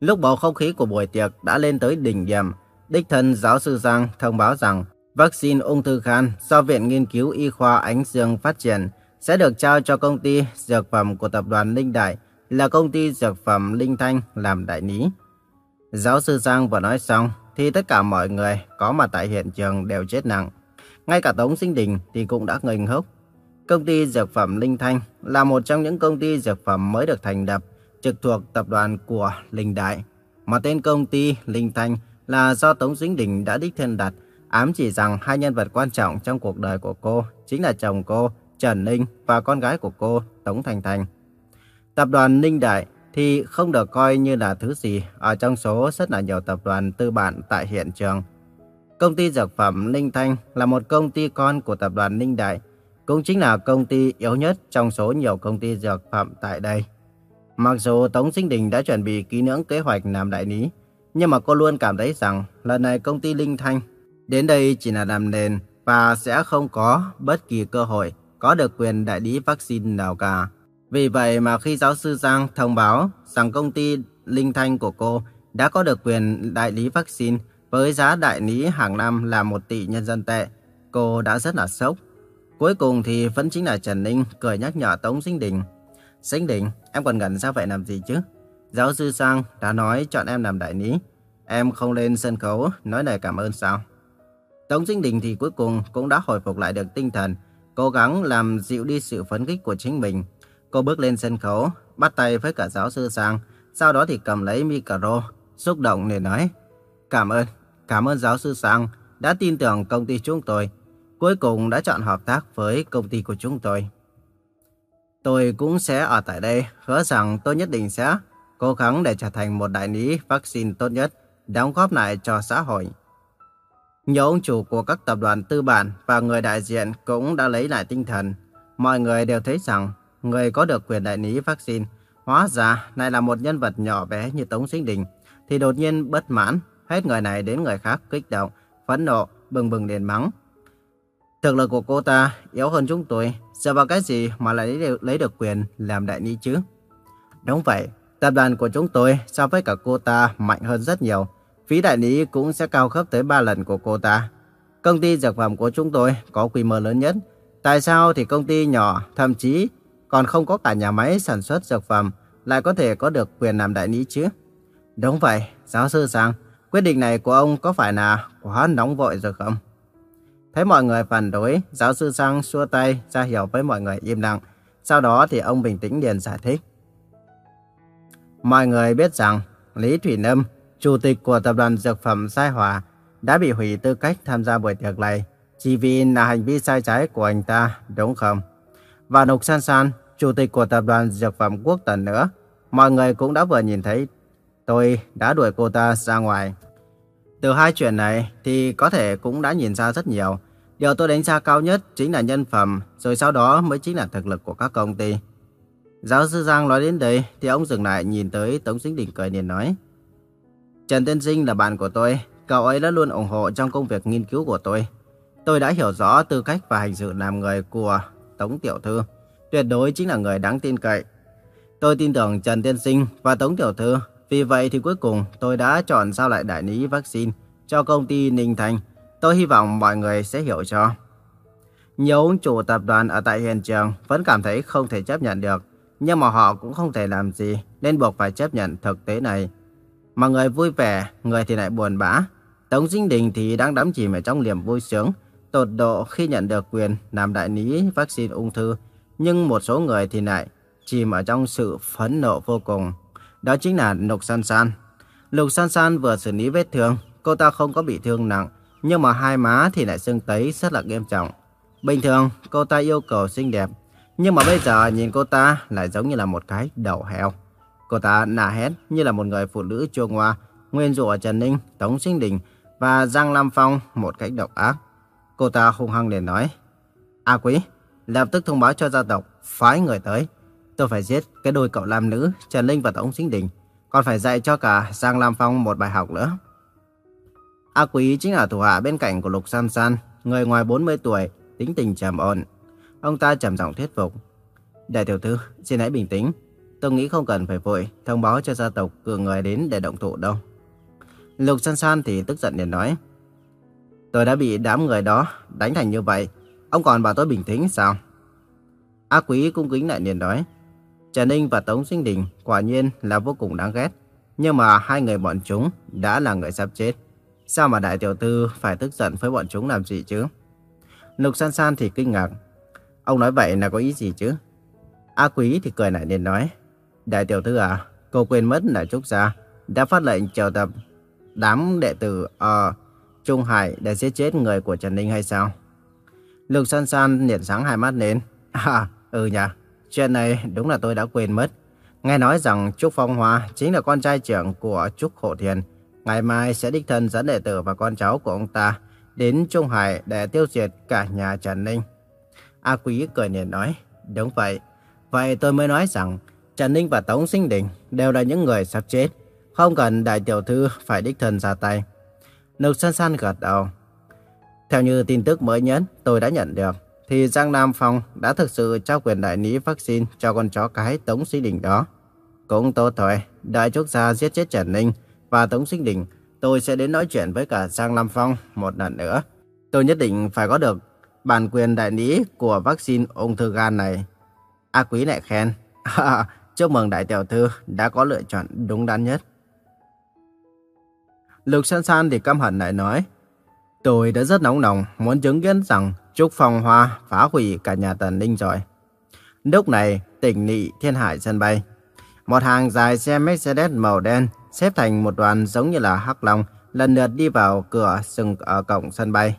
Lúc bầu không khí của buổi tiệc đã lên tới đỉnh điểm, đích thân giáo sư Giang thông báo rằng vaccine ung thư gan do Viện Nghiên cứu Y khoa Ánh Dương phát triển sẽ được trao cho công ty dược phẩm của tập đoàn Linh Đại là công ty dược phẩm Linh Thanh làm đại lý. Giáo sư Giang vừa nói xong thì tất cả mọi người có mặt tại hiện trường đều chết nặng. Ngay cả Tống Sinh Đình thì cũng đã ngây hốc. Công ty dược phẩm Linh Thanh là một trong những công ty dược phẩm mới được thành lập trực thuộc tập đoàn của Linh Đại. Mà tên công ty Linh Thanh là do Tống Sinh Đình đã đích thân đặt, ám chỉ rằng hai nhân vật quan trọng trong cuộc đời của cô chính là chồng cô, Trần Ninh và con gái của cô, Tống Thành Thành. Tập đoàn Ninh Đại thì không được coi như là thứ gì ở trong số rất là nhiều tập đoàn tư bản tại hiện trường. Công ty dược phẩm Ninh Thanh là một công ty con của tập đoàn Ninh Đại, cũng chính là công ty yếu nhất trong số nhiều công ty dược phẩm tại đây. Mặc dù Tống Sinh Đình đã chuẩn bị kỹ lưỡng kế hoạch làm đại lý, nhưng mà cô luôn cảm thấy rằng lần này công ty Linh Thanh đến đây chỉ là làm nền và sẽ không có bất kỳ cơ hội có được quyền đại lý vaccine nào cả. Vì vậy mà khi giáo sư Giang thông báo rằng công ty Linh Thanh của cô đã có được quyền đại lý vaccine với giá đại lý hàng năm là 1 tỷ nhân dân tệ, cô đã rất là sốc. Cuối cùng thì vẫn chính là Trần Ninh cười nhắc nhở Tống Sinh Đình. Sinh Đình, em còn gần ra vậy làm gì chứ? Giáo sư Sang đã nói chọn em làm đại lý. Em không lên sân khấu nói lời cảm ơn sao? Tống Sinh Đình thì cuối cùng cũng đã hồi phục lại được tinh thần, cố gắng làm dịu đi sự phấn khích của chính mình. Cô bước lên sân khấu, bắt tay với cả giáo sư Sang, sau đó thì cầm lấy micro, xúc động để nói. Cảm ơn, cảm ơn giáo sư Sang đã tin tưởng công ty chúng tôi. Cuối cùng đã chọn hợp tác với công ty của chúng tôi. Tôi cũng sẽ ở tại đây, hứa rằng tôi nhất định sẽ cố gắng để trở thành một đại lý vaccine tốt nhất, đóng góp lại cho xã hội. Nhiều ông chủ của các tập đoàn tư bản và người đại diện cũng đã lấy lại tinh thần. Mọi người đều thấy rằng người có được quyền đại lý vaccine hóa ra này là một nhân vật nhỏ bé như Tống Sinh Đình, thì đột nhiên bất mãn, hết người này đến người khác kích động, phẫn nộ, bừng bừng điện mắng. Thực lực của cô ta yếu hơn chúng tôi, dựa vào cái gì mà lại lấy được, lấy được quyền làm đại lý chứ? Đúng vậy, tập đoàn của chúng tôi so với cả cô ta mạnh hơn rất nhiều. Phí đại lý cũng sẽ cao gấp tới 3 lần của cô ta. Công ty dược phẩm của chúng tôi có quy mô lớn nhất. Tại sao thì công ty nhỏ, thậm chí còn không có cả nhà máy sản xuất dược phẩm, lại có thể có được quyền làm đại lý chứ? Đúng vậy, giáo sư Sang, quyết định này của ông có phải là quá nóng vội rồi không? Thấy mọi người phản đối, giáo sư Sang xua tay ra hiệu với mọi người im lặng. Sau đó thì ông bình tĩnh liền giải thích. Mọi người biết rằng Lý Thủy Nâm, chủ tịch của tập đoàn dược phẩm Sai Hòa, đã bị hủy tư cách tham gia buổi tiệc này chỉ vì là hành vi sai trái của anh ta, đúng không? Và Nục San San, chủ tịch của tập đoàn dược phẩm Quốc Tần nữa, mọi người cũng đã vừa nhìn thấy tôi đã đuổi cô ta ra ngoài. Từ hai chuyện này thì có thể cũng đã nhìn ra rất nhiều. Điều tôi đánh giá cao nhất chính là nhân phẩm, rồi sau đó mới chính là thực lực của các công ty. Giáo sư Giang nói đến đây thì ông dừng lại nhìn tới Tống Sinh Đình cười liền nói. Trần Tiên Sinh là bạn của tôi, cậu ấy đã luôn ủng hộ trong công việc nghiên cứu của tôi. Tôi đã hiểu rõ tư cách và hành xử làm người của Tống Tiểu Thư. Tuyệt đối chính là người đáng tin cậy. Tôi tin tưởng Trần Tiên Sinh và Tống Tiểu Thư vì vậy thì cuối cùng tôi đã chọn giao lại đại lý vaccine cho công ty Ninh Thành. Tôi hy vọng mọi người sẽ hiểu cho. Nhiều ông chủ tập đoàn ở tại hiện trường vẫn cảm thấy không thể chấp nhận được. Nhưng mà họ cũng không thể làm gì nên buộc phải chấp nhận thực tế này. Mà người vui vẻ, người thì lại buồn bã. Tống Dinh Đình thì đang đắm chìm ở trong niềm vui sướng, tột độ khi nhận được quyền làm đại lý vaccine ung thư. Nhưng một số người thì lại chìm ở trong sự phẫn nộ vô cùng. Đó chính là Lục San San. Lục San San vừa xử lý vết thương, cô ta không có bị thương nặng, nhưng mà hai má thì lại sưng tấy rất là nghiêm trọng. Bình thường, cô ta yêu cầu xinh đẹp, nhưng mà bây giờ nhìn cô ta lại giống như là một cái đầu heo. Cô ta nả hét như là một người phụ nữ chua ngoa, nguyên rủa Trần Ninh, Tống Sinh Đình và Giang Lam Phong một cách độc ác. Cô ta hung hăng để nói, A Quý, lập tức thông báo cho gia tộc, phái người tới. Tôi phải giết cái đôi cậu làm nữ Trần Linh và Tống Sinh Đình. Còn phải dạy cho cả Giang Lam Phong một bài học nữa. A Quý chính là thủ hạ bên cạnh của Lục San San, người ngoài 40 tuổi, tính tình trầm ổn. Ông ta trầm giọng thuyết phục. Đại tiểu thư, xin hãy bình tĩnh. Tôi nghĩ không cần phải vội, thông báo cho gia tộc cử người đến để động thủ đâu. Lục San San thì tức giận liền nói. Tôi đã bị đám người đó đánh thành như vậy. Ông còn bảo tôi bình tĩnh sao? A Quý cung kính lại liền nói. Trần Ninh và Tống Sinh Đình quả nhiên là vô cùng đáng ghét. Nhưng mà hai người bọn chúng đã là người sắp chết. Sao mà đại tiểu thư phải tức giận với bọn chúng làm gì chứ? Lục San San thì kinh ngạc. Ông nói vậy là có ý gì chứ? A Quý thì cười lại liền nói. Đại tiểu thư à, cô quên mất là Trúc Gia đã phát lệnh triệu tập đám đệ tử ở Trung Hải để giết chết người của Trần Ninh hay sao? Lục San San liền sáng hai mắt lên. À, ừ nhỉ. Chuyện này đúng là tôi đã quên mất. Nghe nói rằng Trúc Phong Hoa chính là con trai trưởng của Trúc Hộ Thiền. Ngày mai sẽ đích thân dẫn đệ tử và con cháu của ông ta đến Trung Hải để tiêu diệt cả nhà Trần Ninh. A Quý cười nhìn nói, đúng vậy. Vậy tôi mới nói rằng Trần Ninh và Tống Sinh Đình đều là những người sắp chết. Không cần đại tiểu thư phải đích thân ra tay. Lục San San gật đầu. Theo như tin tức mới nhất tôi đã nhận được, thì Giang Nam Phong đã thực sự trao quyền đại lý vaccine cho con chó cái Tống Sinh Đình đó. Cũng tốt thôi, đại trúc gia giết chết Trần Ninh và Tống Sinh Đình, tôi sẽ đến nói chuyện với cả Giang Nam Phong một lần nữa. Tôi nhất định phải có được bản quyền đại lý của vaccine ung thư gan này. A Quý lại khen, chúc mừng đại tiểu thư đã có lựa chọn đúng đắn nhất. Lục San San thì căm hận lại nói, tôi đã rất nóng lòng muốn chứng kiến rằng Trúc Phong Hoa phá hủy cả nhà Tần Ninh rồi. Lúc này, tỉnh nị thiên hải sân bay. Một hàng dài xe Mercedes màu đen xếp thành một đoàn giống như là hắc long lần lượt đi vào cửa sừng ở cổng sân bay.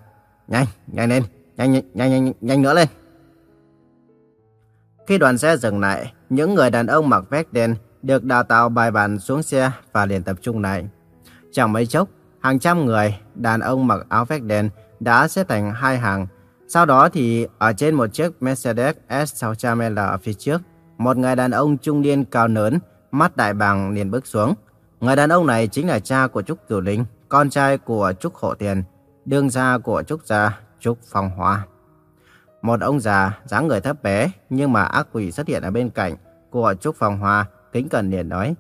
Nhanh, nhanh lên, nhanh, nhanh, nhanh, nhanh nữa lên. Khi đoàn xe dừng lại, những người đàn ông mặc vest đen được đào tạo bài bản xuống xe và liền tập trung lại. Chẳng mấy chốc, hàng trăm người đàn ông mặc áo vest đen đã xếp thành hai hàng. Sau đó thì ở trên một chiếc Mercedes S600L ở phía trước, một người đàn ông trung niên cao lớn, mắt đại bàng liền bước xuống. Người đàn ông này chính là cha của Trúc Cửu Linh, con trai của Trúc Hộ Tiền, đương gia của Trúc gia, Trúc Phong Hoa. Một ông già, dáng người thấp bé, nhưng mà ác quỷ xuất hiện ở bên cạnh của Trúc Phong Hoa, kính cẩn liền nói.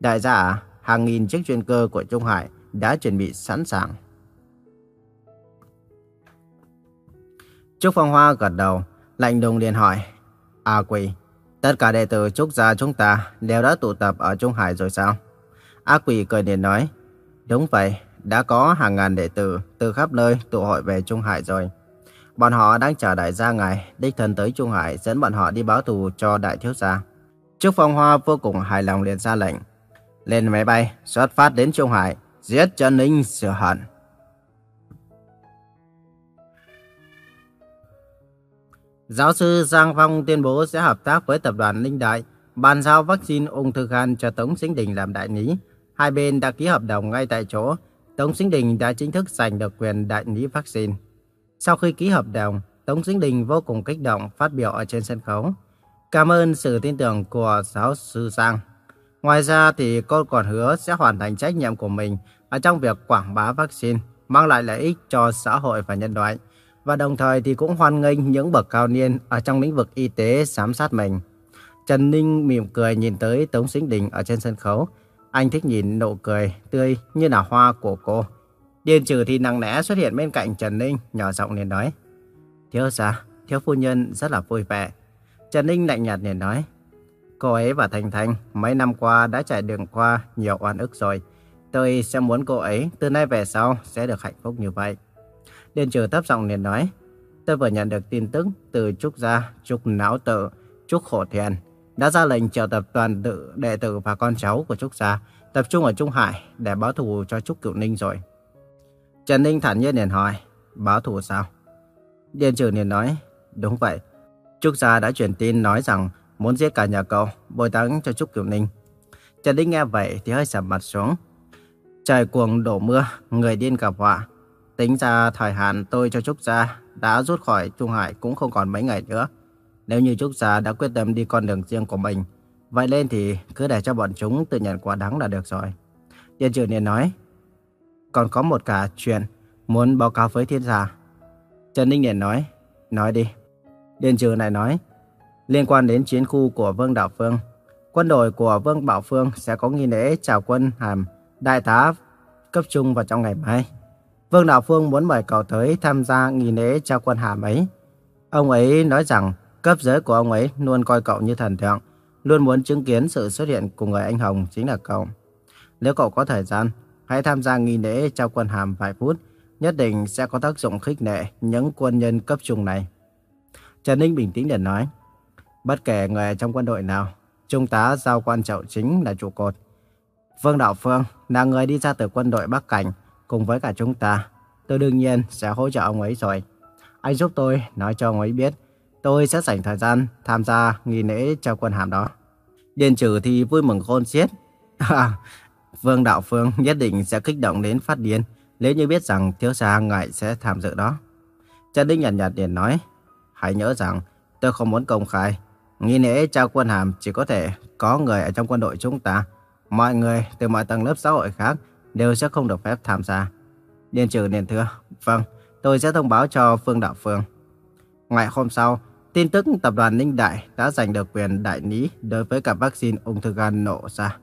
Đại gia à, hàng nghìn chiếc chuyên cơ của Trung Hải đã chuẩn bị sẵn sàng. Trúc Phong Hoa gật đầu, lạnh lùng liền hỏi. A quỷ, tất cả đệ tử Trúc gia chúng ta đều đã tụ tập ở Trung Hải rồi sao? ác quỷ cười liền nói. Đúng vậy, đã có hàng ngàn đệ tử từ khắp nơi tụ hội về Trung Hải rồi. Bọn họ đang chờ đại gia ngài đích thân tới Trung Hải dẫn bọn họ đi báo thù cho đại thiếu gia. Trúc Phong Hoa vô cùng hài lòng liền ra lệnh. Lên máy bay, xuất phát đến Trung Hải, giết Trần Ninh sửa hận. Giáo sư Giang Phong tuyên bố sẽ hợp tác với tập đoàn Ninh Đại, bàn giao vaccine ung thư gan cho Tống Sinh Đình làm đại lý. Hai bên đã ký hợp đồng ngay tại chỗ. Tống Sinh Đình đã chính thức giành được quyền đại lý vaccine. Sau khi ký hợp đồng, Tống Sinh Đình vô cùng kích động phát biểu ở trên sân khấu. Cảm ơn sự tin tưởng của giáo sư Giang. Ngoài ra thì cô còn hứa sẽ hoàn thành trách nhiệm của mình ở trong việc quảng bá vaccine, mang lại lợi ích cho xã hội và nhân loại. Và đồng thời thì cũng hoan nghênh những bậc cao niên ở trong lĩnh vực y tế giám sát mình. Trần Ninh mỉm cười nhìn tới Tống Sinh Đình ở trên sân khấu. Anh thích nhìn nụ cười tươi như là hoa của cô. Điền trừ thì nặng nẽ xuất hiện bên cạnh Trần Ninh, nhỏ giọng liền nói. Thiếu gia, thiếu phu nhân rất là vui vẻ. Trần Ninh lạnh nhạt liền nói. Cô ấy và Thành Thành mấy năm qua đã trải đường qua nhiều oan ức rồi. Tôi sẽ muốn cô ấy từ nay về sau sẽ được hạnh phúc như vậy. Điền trừ thấp giọng liền nói. Tôi vừa nhận được tin tức từ Trúc Gia, Trúc Não Tự, Trúc Khổ Thiền đã ra lệnh triệu tập toàn tự đệ tử và con cháu của Trúc Gia tập trung ở Trung Hải để báo thù cho Trúc Cửu Ninh rồi. Trần Ninh thản nhiên liền hỏi, báo thù sao? Điền trừ liền nói, đúng vậy. Trúc Gia đã truyền tin nói rằng muốn giết cả nhà cậu, bồi táng cho Trúc Kiều Ninh. Trần Ninh nghe vậy thì hơi sầm mặt xuống. Trời cuồng đổ mưa, người điên gặp họa. Tính ra thời hạn tôi cho Trúc Gia đã rút khỏi Trung Hải cũng không còn mấy ngày nữa. Nếu như Trúc Gia đã quyết tâm đi con đường riêng của mình, vậy nên thì cứ để cho bọn chúng tự nhận quả đắng là được rồi. Điền trừ liền nói, còn có một cả chuyện muốn báo cáo với thiên gia. Trần Ninh Điển nói, nói đi. Điền trừ lại nói, liên quan đến chiến khu của Vương Đạo Phương, quân đội của Vương Bảo Phương sẽ có nghi lễ chào quân hàm đại tá cấp trung vào trong ngày mai. Vương Đạo Phương muốn mời cậu tới tham gia nghi lễ trao quân hàm ấy. Ông ấy nói rằng cấp giới của ông ấy luôn coi cậu như thần tượng, luôn muốn chứng kiến sự xuất hiện của người anh hùng chính là cậu. Nếu cậu có thời gian, hãy tham gia nghi lễ trao quân hàm vài phút, nhất định sẽ có tác dụng khích lệ những quân nhân cấp trung này. Trần Ninh bình tĩnh để nói, bất kể người trong quân đội nào, Trung tá giao quan trọng chính là trụ cột. Vương Đạo Phương là người đi ra từ quân đội Bắc Cảnh cùng với cả chúng ta. Tôi đương nhiên sẽ hỗ trợ ông ấy rồi. Anh giúp tôi nói cho ông ấy biết tôi sẽ dành thời gian tham gia nghi lễ trao quân hàm đó. Điền trừ thì vui mừng khôn xiết. À, Vương Đạo Phương nhất định sẽ kích động đến phát điên nếu như biết rằng thiếu gia ngài sẽ tham dự đó. Trần Đinh nhạt nhạt liền nói, hãy nhớ rằng tôi không muốn công khai. Nghi lễ trao quân hàm chỉ có thể có người ở trong quân đội chúng ta. Mọi người từ mọi tầng lớp xã hội khác đều sẽ không được phép tham gia. Điền trừ liền thưa, vâng, tôi sẽ thông báo cho Phương Đạo Phương. Ngày hôm sau, tin tức tập đoàn Ninh Đại đã giành được quyền đại lý đối với cả vaccine ung thư gan nổ ra.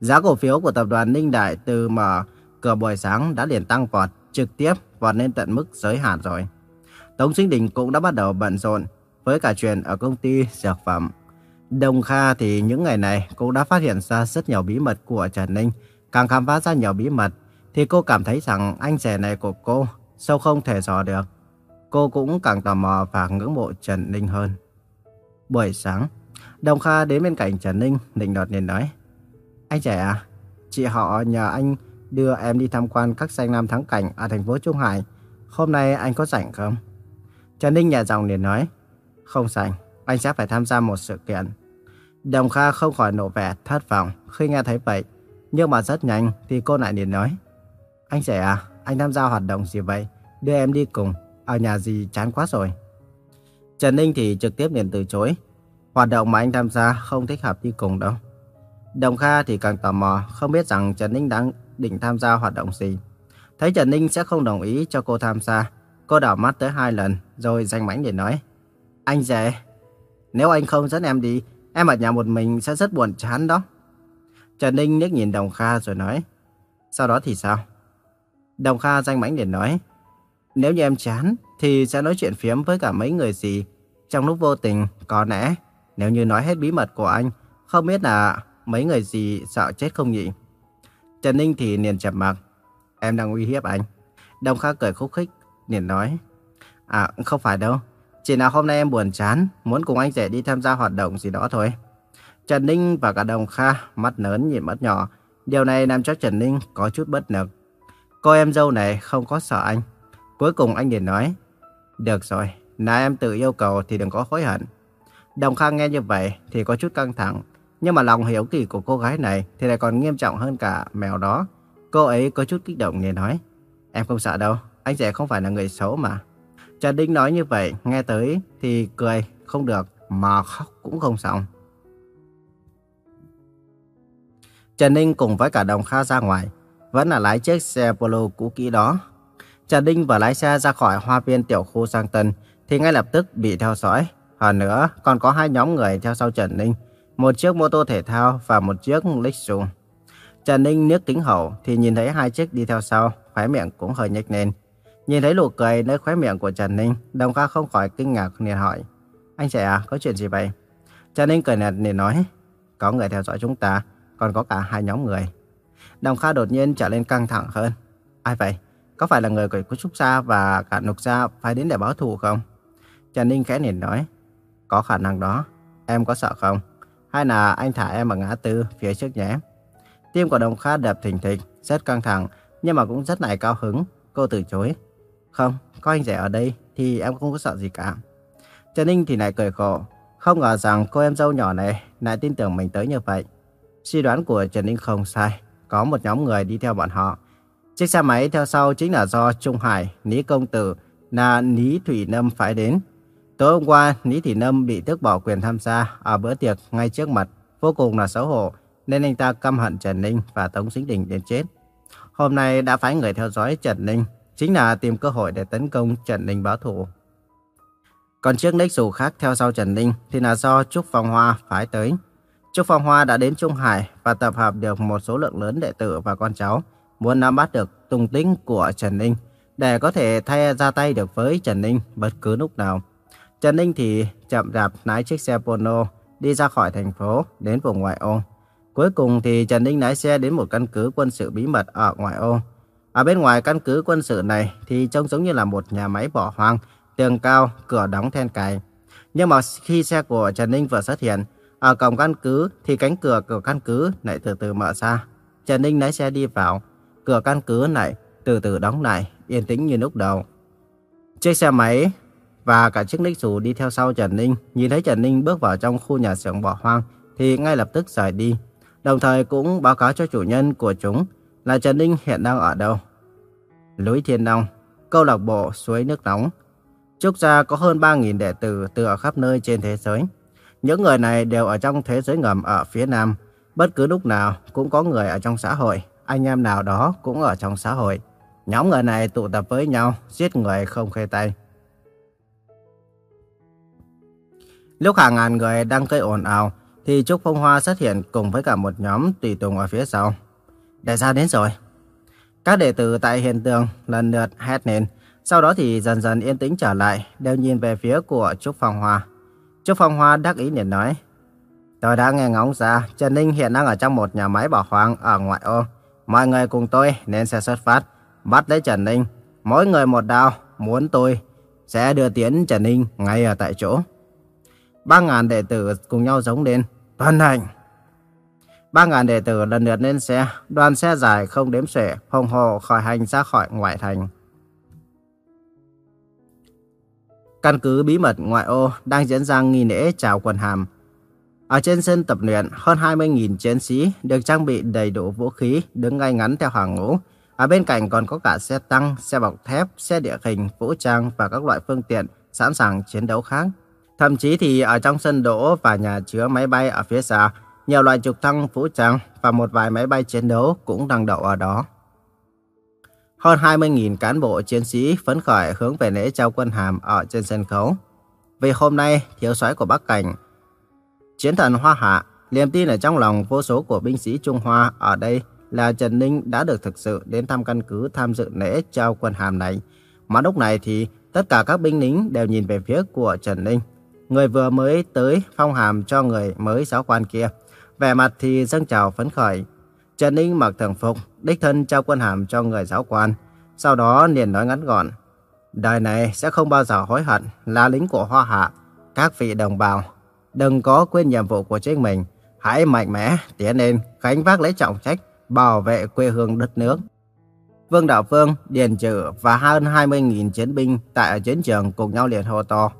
Giá cổ phiếu của tập đoàn Ninh Đại từ mở cửa buổi sáng đã liền tăng vọt, trực tiếp vọt lên tận mức giới hạn rồi. Tống Sinh Đình cũng đã bắt đầu bận rộn với cả chuyện ở công ty dược phẩm. Đồng Kha thì những ngày này cũng đã phát hiện ra rất nhiều bí mật của Trần Ninh. Càng khám phá ra nhiều bí mật thì cô cảm thấy rằng anh rể này của cô sâu không thể dò được. Cô cũng càng tò mò và ngưỡng mộ Trần Ninh hơn. Buổi sáng, Đồng Kha đến bên cạnh Trần Ninh, định đột nhiên nói. Anh trẻ à, chị họ nhờ anh đưa em đi tham quan các danh lam thắng cảnh ở thành phố Trung Hải. Hôm nay anh có rảnh không? Trần Ninh nhà dòng liền nói. Không rảnh, anh sẽ phải tham gia một sự kiện. Đồng Kha không khỏi nổ vẻ thất vọng khi nghe thấy vậy. Nhưng mà rất nhanh thì cô lại liền nói. Anh trẻ à, anh tham gia hoạt động gì vậy? Đưa em đi cùng, ở nhà gì chán quá rồi. Trần Ninh thì trực tiếp liền từ chối. Hoạt động mà anh tham gia không thích hợp đi cùng đâu. Đồng Kha thì càng tò mò, không biết rằng Trần Ninh đang định tham gia hoạt động gì. Thấy Trần Ninh sẽ không đồng ý cho cô tham gia, cô đảo mắt tới hai lần rồi danh mãnh để nói. Anh rể, nếu anh không dẫn em đi, em ở nhà một mình sẽ rất buồn chán đó. Trần Ninh liếc nhìn Đồng Kha rồi nói. Sau đó thì sao? Đồng Kha danh mãnh để nói. Nếu như em chán, thì sẽ nói chuyện phiếm với cả mấy người gì. Trong lúc vô tình, có lẽ, nếu như nói hết bí mật của anh, không biết là mấy người gì sợ chết không nhỉ? Trần Ninh thì liền chậm mặc. Em đang uy hiếp anh. Đông Kha cười khúc khích, liền nói. À, không phải đâu. Chỉ là hôm nay em buồn chán, muốn cùng anh rể đi tham gia hoạt động gì đó thôi. Trần Ninh và cả Đồng Kha mắt lớn nhìn mắt nhỏ. Điều này làm cho Trần Ninh có chút bất lực. Cô em dâu này không có sợ anh. Cuối cùng anh liền nói. Được rồi, là em tự yêu cầu thì đừng có hối hận. Đồng Kha nghe như vậy thì có chút căng thẳng. Nhưng mà lòng hiếu kỳ của cô gái này thì lại còn nghiêm trọng hơn cả mèo đó. Cô ấy có chút kích động nghe nói. Em không sợ đâu, anh rể không phải là người xấu mà. Trần Đinh nói như vậy, nghe tới thì cười, không được, mà khóc cũng không xong. Trần Ninh cùng với cả Đồng Kha ra ngoài, vẫn là lái chiếc xe Polo cũ kỹ đó. Trần Ninh vừa lái xe ra khỏi hoa viên tiểu khu Sang Tân thì ngay lập tức bị theo dõi. Hơn nữa, còn có hai nhóm người theo sau Trần Ninh, một chiếc mô tô thể thao và một chiếc Lexus. Trần Ninh nước kính hậu thì nhìn thấy hai chiếc đi theo sau, khóe miệng cũng hơi nhếch lên. Nhìn thấy nụ cười nơi khóe miệng của Trần Ninh, Đồng ca không khỏi kinh ngạc liền hỏi. Anh trẻ à, có chuyện gì vậy? Trần Ninh cười nhạt liền nói. Có người theo dõi chúng ta, còn có cả hai nhóm người. Đồng Kha đột nhiên trở lên căng thẳng hơn. Ai vậy? Có phải là người của Trúc Sa và cả Nục Sa phải đến để báo thù không? Trần Ninh khẽ nhìn nói. Có khả năng đó. Em có sợ không? Hay là anh thả em ở ngã tư phía trước nhé? Tim của Đồng Kha đập thình thịch, rất căng thẳng, nhưng mà cũng rất nảy cao hứng. Cô từ chối. Không, có anh rể ở đây thì em không có sợ gì cả. Trần Ninh thì lại cười khổ. Không ngờ rằng cô em dâu nhỏ này lại tin tưởng mình tới như vậy. Suy đoán của Trần Ninh không sai. Có một nhóm người đi theo bọn họ. Chiếc xe máy theo sau chính là do Trung Hải, Lý Công Tử, là Lý Thủy Nâm phải đến. Tối hôm qua, Lý Thị Nâm bị tước bỏ quyền tham gia ở bữa tiệc ngay trước mặt. Vô cùng là xấu hổ, nên anh ta căm hận Trần Ninh và Tống Sinh Đình đến chết. Hôm nay đã phái người theo dõi Trần Ninh chính là tìm cơ hội để tấn công Trần Ninh báo thù. Còn chiếc Nexus khác theo sau Trần Ninh thì là do Trúc Phong Hoa phái tới. Trúc Phong Hoa đã đến Trung Hải và tập hợp được một số lượng lớn đệ tử và con cháu, muốn nắm bắt được tung tích của Trần Ninh để có thể thay ra tay được với Trần Ninh bất cứ lúc nào. Trần Ninh thì chậm rạp lái chiếc xe Pono đi ra khỏi thành phố đến vùng ngoại ô. Cuối cùng thì Trần Ninh lái xe đến một căn cứ quân sự bí mật ở ngoại ô. Ở bên ngoài căn cứ quân sự này thì trông giống như là một nhà máy bỏ hoang, tường cao, cửa đóng then cài. Nhưng mà khi xe của Trần Ninh vừa xuất hiện, ở cổng căn cứ thì cánh cửa của căn cứ lại từ từ mở ra. Trần Ninh lái xe đi vào, cửa căn cứ này từ từ đóng lại, yên tĩnh như lúc đầu. Chiếc xe máy và cả chiếc Lexus đi theo sau Trần Ninh, nhìn thấy Trần Ninh bước vào trong khu nhà xưởng bỏ hoang thì ngay lập tức rời đi. Đồng thời cũng báo cáo cho chủ nhân của chúng là Trần Ninh hiện đang ở đâu. lối Thiên Long, câu lạc bộ suối nước nóng. Trúc Gia có hơn 3.000 đệ tử từ ở khắp nơi trên thế giới. Những người này đều ở trong thế giới ngầm ở phía Nam. Bất cứ lúc nào cũng có người ở trong xã hội, anh em nào đó cũng ở trong xã hội. Nhóm người này tụ tập với nhau, giết người không khê tay. Lúc hàng ngàn người đang cây ồn ào, thì Trúc Phong Hoa xuất hiện cùng với cả một nhóm tùy tùng ở phía sau. Đại gia đến rồi. Các đệ tử tại hiện trường lần lượt hét lên, sau đó thì dần dần yên tĩnh trở lại, đều nhìn về phía của Trúc Phong Hoa. Trúc Phong Hoa đắc ý liền nói, Tôi đã nghe ngóng ra, Trần Ninh hiện đang ở trong một nhà máy bảo hoang ở ngoại ô. Mọi người cùng tôi nên sẽ xuất phát, bắt lấy Trần Ninh. Mỗi người một đao, muốn tôi sẽ đưa tiến Trần Ninh ngay ở tại chỗ. Ba ngàn đệ tử cùng nhau giống lên, tuân hành. Ba ngàn đệ tử lần lượt lên xe, đoàn xe dài không đếm xuể, hùng hồ khởi hành ra khỏi ngoại thành. Căn cứ bí mật ngoại ô đang diễn ra nghi lễ chào quân hàm. Ở trên sân tập luyện, hơn 20.000 chiến sĩ được trang bị đầy đủ vũ khí, đứng ngay ngắn theo hàng ngũ. Ở bên cạnh còn có cả xe tăng, xe bọc thép, xe địa hình, vũ trang và các loại phương tiện sẵn sàng chiến đấu khác. Thậm chí thì ở trong sân đỗ và nhà chứa máy bay ở phía xa, nhiều loại trục thăng vũ trang và một vài máy bay chiến đấu cũng đang đậu ở đó. Hơn 20.000 cán bộ chiến sĩ phấn khởi hướng về lễ trao quân hàm ở trên sân khấu. Vì hôm nay, thiếu soái của Bắc Cảnh, chiến thần Hoa Hạ, niềm tin ở trong lòng vô số của binh sĩ Trung Hoa ở đây là Trần Ninh đã được thực sự đến thăm căn cứ tham dự lễ trao quân hàm này. Mà lúc này thì tất cả các binh lính đều nhìn về phía của Trần Ninh. Người vừa mới tới phong hàm cho người mới giáo quan kia. Vẻ mặt thì dâng trào phấn khởi. Trần Ninh mặc thường phục, đích thân trao quân hàm cho người giáo quan. Sau đó liền nói ngắn gọn. Đời này sẽ không bao giờ hối hận là lính của Hoa Hạ. Các vị đồng bào, đừng có quên nhiệm vụ của chính mình. Hãy mạnh mẽ, tiến lên, gánh vác lấy trọng trách, bảo vệ quê hương đất nước. Vương Đạo Phương, Điền Trừ và hơn 20.000 chiến binh tại chiến trường cùng nhau liền hô to.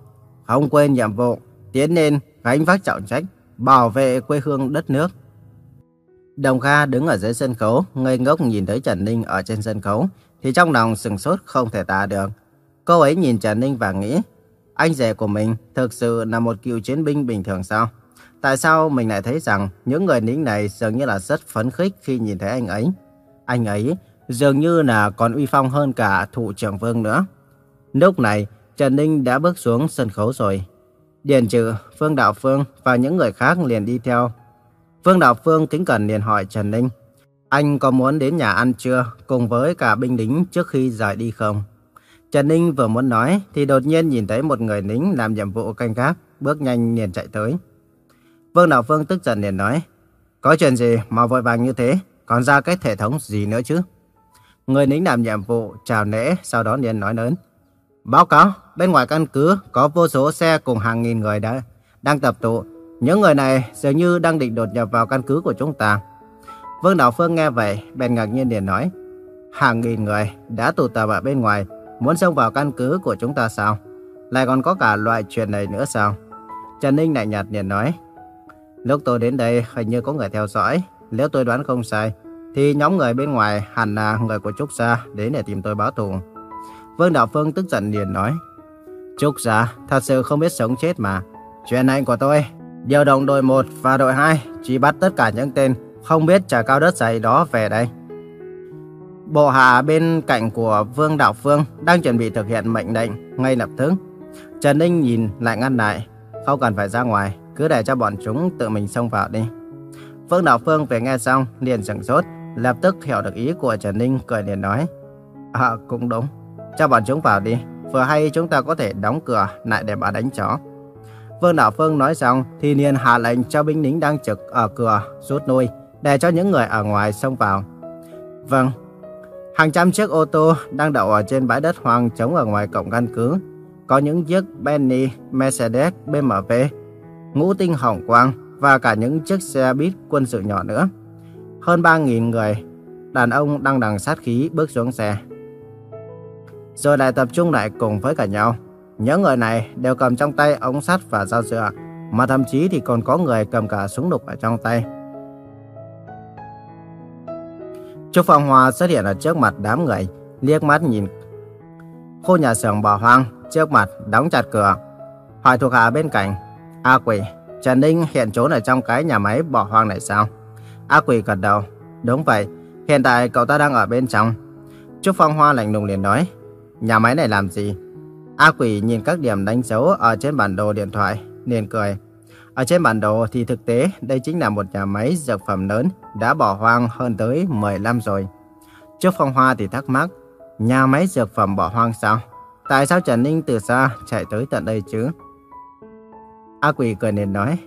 Không quên nhiệm vụ, tiến lên, gánh vác trọng trách, bảo vệ quê hương đất nước. Đồng Kha đứng ở dưới sân khấu, ngây ngốc nhìn thấy Trần Ninh ở trên sân khấu, thì trong lòng sừng sốt không thể tả được. Cô ấy nhìn Trần Ninh và nghĩ, anh rể của mình thực sự là một cựu chiến binh bình thường sao? Tại sao mình lại thấy rằng những người lính này dường như là rất phấn khích khi nhìn thấy anh ấy? Anh ấy dường như là còn uy phong hơn cả thủ trưởng vương nữa. Lúc này, Trần Ninh đã bước xuống sân khấu rồi. Điền Trừ, Phương Đạo Phương và những người khác liền đi theo. Phương Đạo Phương kính cẩn liền hỏi Trần Ninh, anh có muốn đến nhà ăn trưa cùng với cả binh lính trước khi rời đi không? Trần Ninh vừa muốn nói thì đột nhiên nhìn thấy một người lính làm nhiệm vụ canh gác, bước nhanh liền chạy tới. Vương Đạo Phương tức giận liền nói, có chuyện gì mà vội vàng như thế, còn ra cái hệ thống gì nữa chứ? Người lính làm nhiệm vụ chào nễ, sau đó liền nói lớn. Báo cáo, bên ngoài căn cứ có vô số xe cùng hàng nghìn người đã đang tập tụ. Những người này dường như đang định đột nhập vào căn cứ của chúng ta. Vương Đạo Phương nghe vậy, bèn ngạc nhiên liền nói. Hàng nghìn người đã tụ tập ở bên ngoài, muốn xông vào căn cứ của chúng ta sao? Lại còn có cả loại chuyện này nữa sao? Trần Ninh lạnh nhạt liền nói. Lúc tôi đến đây hình như có người theo dõi. Nếu tôi đoán không sai, thì nhóm người bên ngoài hẳn là người của Trúc Sa đến để tìm tôi báo thù. Vương Đạo Phương tức giận liền nói. Trúc giả thật sự không biết sống chết mà. Chuyện này của tôi, điều động đội 1 và đội 2 chỉ bắt tất cả những tên không biết trả cao đất dày đó về đây. Bộ hạ bên cạnh của Vương Đạo Phương đang chuẩn bị thực hiện mệnh lệnh ngay lập tức. Trần Ninh nhìn lại ngăn lại, không cần phải ra ngoài, cứ để cho bọn chúng tự mình xông vào đi. Vương Đạo Phương về nghe xong liền sửng sốt, lập tức hiểu được ý của Trần Ninh cười liền nói. À cũng đúng, cho bọn chúng vào đi, vừa hay chúng ta có thể đóng cửa lại để bà đánh chó. Vương Đạo Phương nói xong thì liền hạ lệnh cho binh lính đang trực ở cửa rút lui để cho những người ở ngoài xông vào. Vâng, hàng trăm chiếc ô tô đang đậu ở trên bãi đất hoang trống ở ngoài cổng căn cứ. Có những chiếc Bentley, Mercedes, BMW, ngũ tinh hồng quang và cả những chiếc xe buýt quân sự nhỏ nữa. Hơn 3.000 người, đàn ông đang đằng sát khí bước xuống xe. Rồi lại tập trung lại cùng với cả nhau. Những người này đều cầm trong tay ống sắt và dao dựa, mà thậm chí thì còn có người cầm cả súng đục ở trong tay. Trúc Phong Hoa xuất hiện ở trước mặt đám người, liếc mắt nhìn khu nhà xưởng bỏ hoang, trước mặt đóng chặt cửa. Hỏi thuộc hạ bên cạnh, A Quỷ, Trần Ninh hiện trốn ở trong cái nhà máy bỏ hoang này sao? A Quỷ gật đầu, đúng vậy, hiện tại cậu ta đang ở bên trong. Trúc Phong Hoa lạnh lùng liền nói, nhà máy này làm gì? A quỷ nhìn các điểm đánh dấu ở trên bản đồ điện thoại, liền cười. Ở trên bản đồ thì thực tế đây chính là một nhà máy dược phẩm lớn đã bỏ hoang hơn tới 10 năm rồi. Trước Phong Hoa thì thắc mắc, nhà máy dược phẩm bỏ hoang sao? Tại sao Trần Ninh từ xa chạy tới tận đây chứ? A quỷ cười nên nói,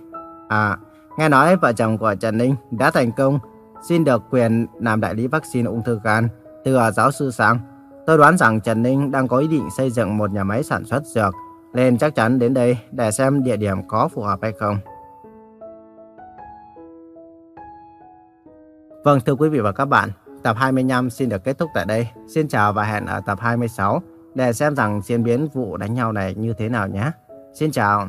à, nghe nói vợ chồng của Trần Ninh đã thành công xin được quyền làm đại lý vaccine ung thư gan từ giáo sư Sang. Tôi đoán rằng Trần Ninh đang có ý định xây dựng một nhà máy sản xuất dược, nên chắc chắn đến đây để xem địa điểm có phù hợp hay không. Vâng thưa quý vị và các bạn, tập 25 xin được kết thúc tại đây. Xin chào và hẹn ở tập 26 để xem rằng diễn biến vụ đánh nhau này như thế nào nhé. Xin chào.